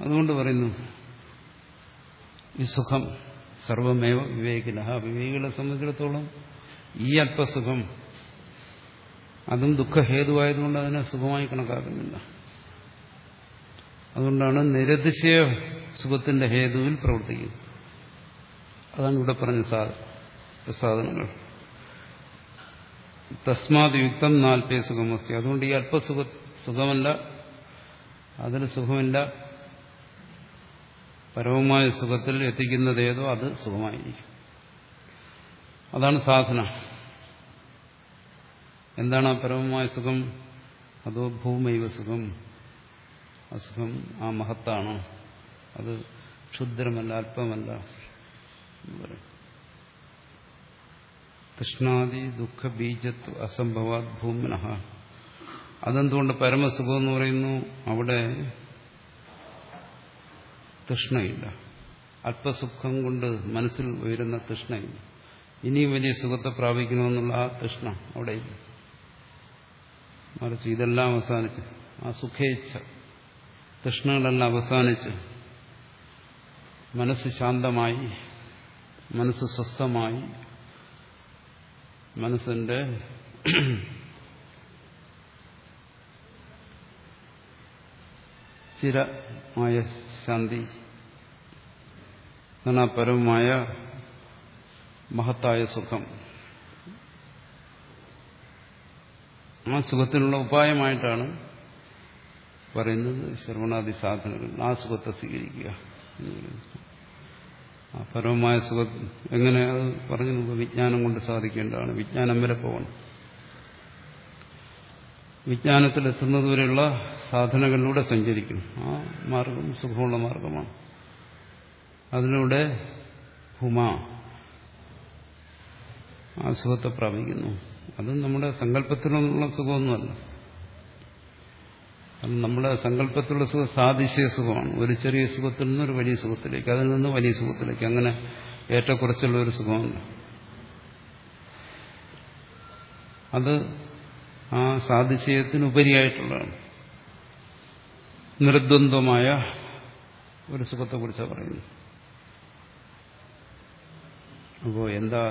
അതുകൊണ്ട് പറയുന്നു ഈ സുഖം സർവമേവ വിവേകില വിവേകികളെ സംബന്ധിച്ചിടത്തോളം ഈ അല്പസുഖം അതും ദുഃഖഹേതുവായതുകൊണ്ട് അതിനെ സുഖമായി കണക്കാക്കുന്നില്ല. അതുകൊണ്ടാണ് നിരതിശയ സുഖത്തിന്റെ ഹേതുവിൽ പ്രവർത്തിക്കുന്നത്. അതാണ് ഇവിടെ പറഞ്ഞ സാധനങ്ങൾ. തസ്മാത് യുക്തം നാൽപ്പേ സുഖമസ്തി. അതുകൊണ്ട് ഈ അല്പസുഖ സുഖമല്ല അതിന് സുഖമില്ല. പരമമായ സുഖത്തിൽ എത്തിക്കുന്നത് ഏതോ അത് സുഖമായിരിക്കും. അതാണ് സാധന. എന്താണ് ആ പരമമായ സുഖം? അതോ ഭൂമൈവ സുഖം? അസുഖം ആ മഹത്താണോ. അത് ക്ഷുദ്രമല്ല അല്പമല്ല. എന്ന് പറയും തൃഷ്ണാദി ദുഃഖ ബീജത്വ അസംഭവാത് ഭൂമന അതെന്തുകൊണ്ട് പരമസുഖം എന്ന് പറയുന്നു? അവിടെ തൃഷ്ണയില്ല അല്പസുഖം കൊണ്ട് മനസ്സിൽ ഉയരുന്ന തൃഷ്ണയില്ല ഇനിയും വലിയ സുഖത്തെ പ്രാപിക്കണമെന്നുള്ള ആ തൃഷ്ണ അവിടെയില്ല. മറിച്ച് ഇതെല്ലാം അവസാനിച്ച് ആ സുഖേച്ഛ തൃഷ്ണകളെല്ലാം അവസാനിച്ച് മനസ്സ് ശാന്തമായി മനസ്സ് സ്വസ്ഥമായി മനസ്സിന്റെ സ്ഥിരമായ ശാന്തി എന്നാണ് പരമമായ മഹത്തായ സുഖം. ആ സുഖത്തിനുള്ള ഉപായമായിട്ടാണ് പറയുന്നത് ശ്രവണാദി സാധനങ്ങൾ. ആ സുഖത്തെ സ്വീകരിക്കുക ആ പരമമായ സുഖം എങ്ങനെ അത് പറഞ്ഞു വിജ്ഞാനം കൊണ്ട് സാധിക്കേണ്ടതാണ്. വിജ്ഞാനം വരെ പോകണം. വിജ്ഞാനത്തിലെത്തുന്നതുവരെയുള്ള സാധനങ്ങളിലൂടെ സഞ്ചരിക്കും ആ മാർഗം സുഖമുള്ള മാർഗമാണ്. അതിലൂടെ ഹുമ ആ സുഖത്തെ പ്രാപിക്കുന്നു. അത് നമ്മുടെ സങ്കല്പത്തിലുള്ള സുഖമൊന്നുമല്ല. കാരണം നമ്മുടെ സങ്കല്പത്തിലുള്ള സുഖം സാദിശ്യ സുഖമാണ്. ഒരു ചെറിയ സുഖത്തിൽ നിന്ന് ഒരു വലിയ സുഖത്തിലേക്ക് അതിൽ നിന്ന് വലിയ സുഖത്തിലേക്ക്. അങ്ങനെ ഏറ്റക്കുറച്ചുള്ള ഒരു സുഖമാണ് അത് ആ സാദിശ്യത്തിനുപരിയായിട്ടുള്ളതാണ്. നിർദ്വന്ദ്വമായ ഒരു സുഖത്തെക്കുറിച്ചാണ് പറയുന്നത്. അപ്പോൾ എന്താ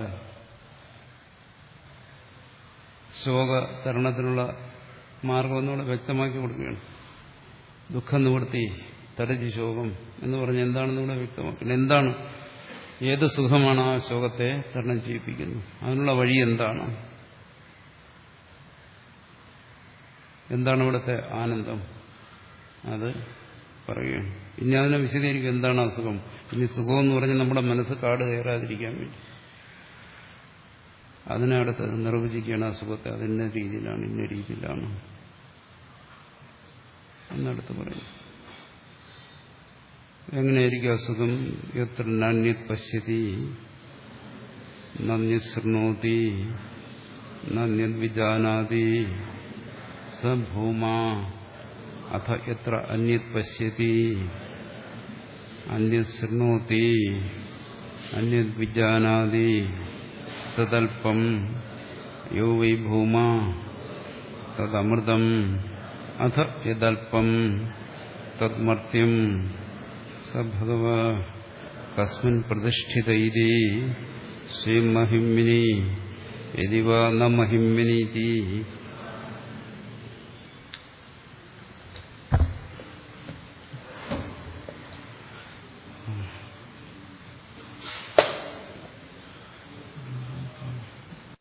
ശോകതരണത്തിനുള്ള മാർഗം എന്നുകൂടെ വ്യക്തമാക്കി കൊടുക്കുകയാണ്. ദുഃഖം നിവൃത്തി തടജി ശോകം എന്ന് പറഞ്ഞ് എന്താണെന്ന് കൂടെ വ്യക്തമാക്കണം എന്താണ്? ഏത് സുഖമാണ് ആ ശോകത്തെ തരണം ചെയ്യിപ്പിക്കുന്നത്? അതിനുള്ള വഴി എന്താണ്? എന്താണ് ഇവിടുത്തെ ആനന്ദം? അത് പറയുകയാണ്. ഇനി അതിനെ വിശദീകരിക്കും എന്താണ് അസുഖം? സുഖം ഇനി സുഖം എന്ന് പറഞ്ഞ് നമ്മുടെ മനസ്സ് കാട് കയറാതിരിക്കാൻ വേണ്ടി. അതിനടുത്ത് നിർവചിക്കുകയാണ് അസുഖത്തെ. സുഖത്തെ അതിന്ന രീതിയിലാണ് ഇന്ന രീതിയിലാണ്. എന്നടുത്ത് പറയുന്നു. എങ്ങനെയായിരിക്കും അസുഖം? എത്ര നാണ്യത് പശ്യതി? നന്യത് ശൃണോതി? നന്യത് വിജാനാതി? സ ഭൂമ അഥ എത്ര അന്യത് പശ്യതി? അന്യത് ശൃണോതി? അന്യത് വിജാനാതി? തദൽപ്പം യോ വൈ ഭൂമ തദമൃതം? അഥ യദൽപ്പം തദ്മർത്യം സ ഭഗവ കസ്മിൻ പ്രതിഷ്ഠിത ഇതി ശ്രീമഹിമ്മിനി യതി വാ ന മഹിമ്മിനീതി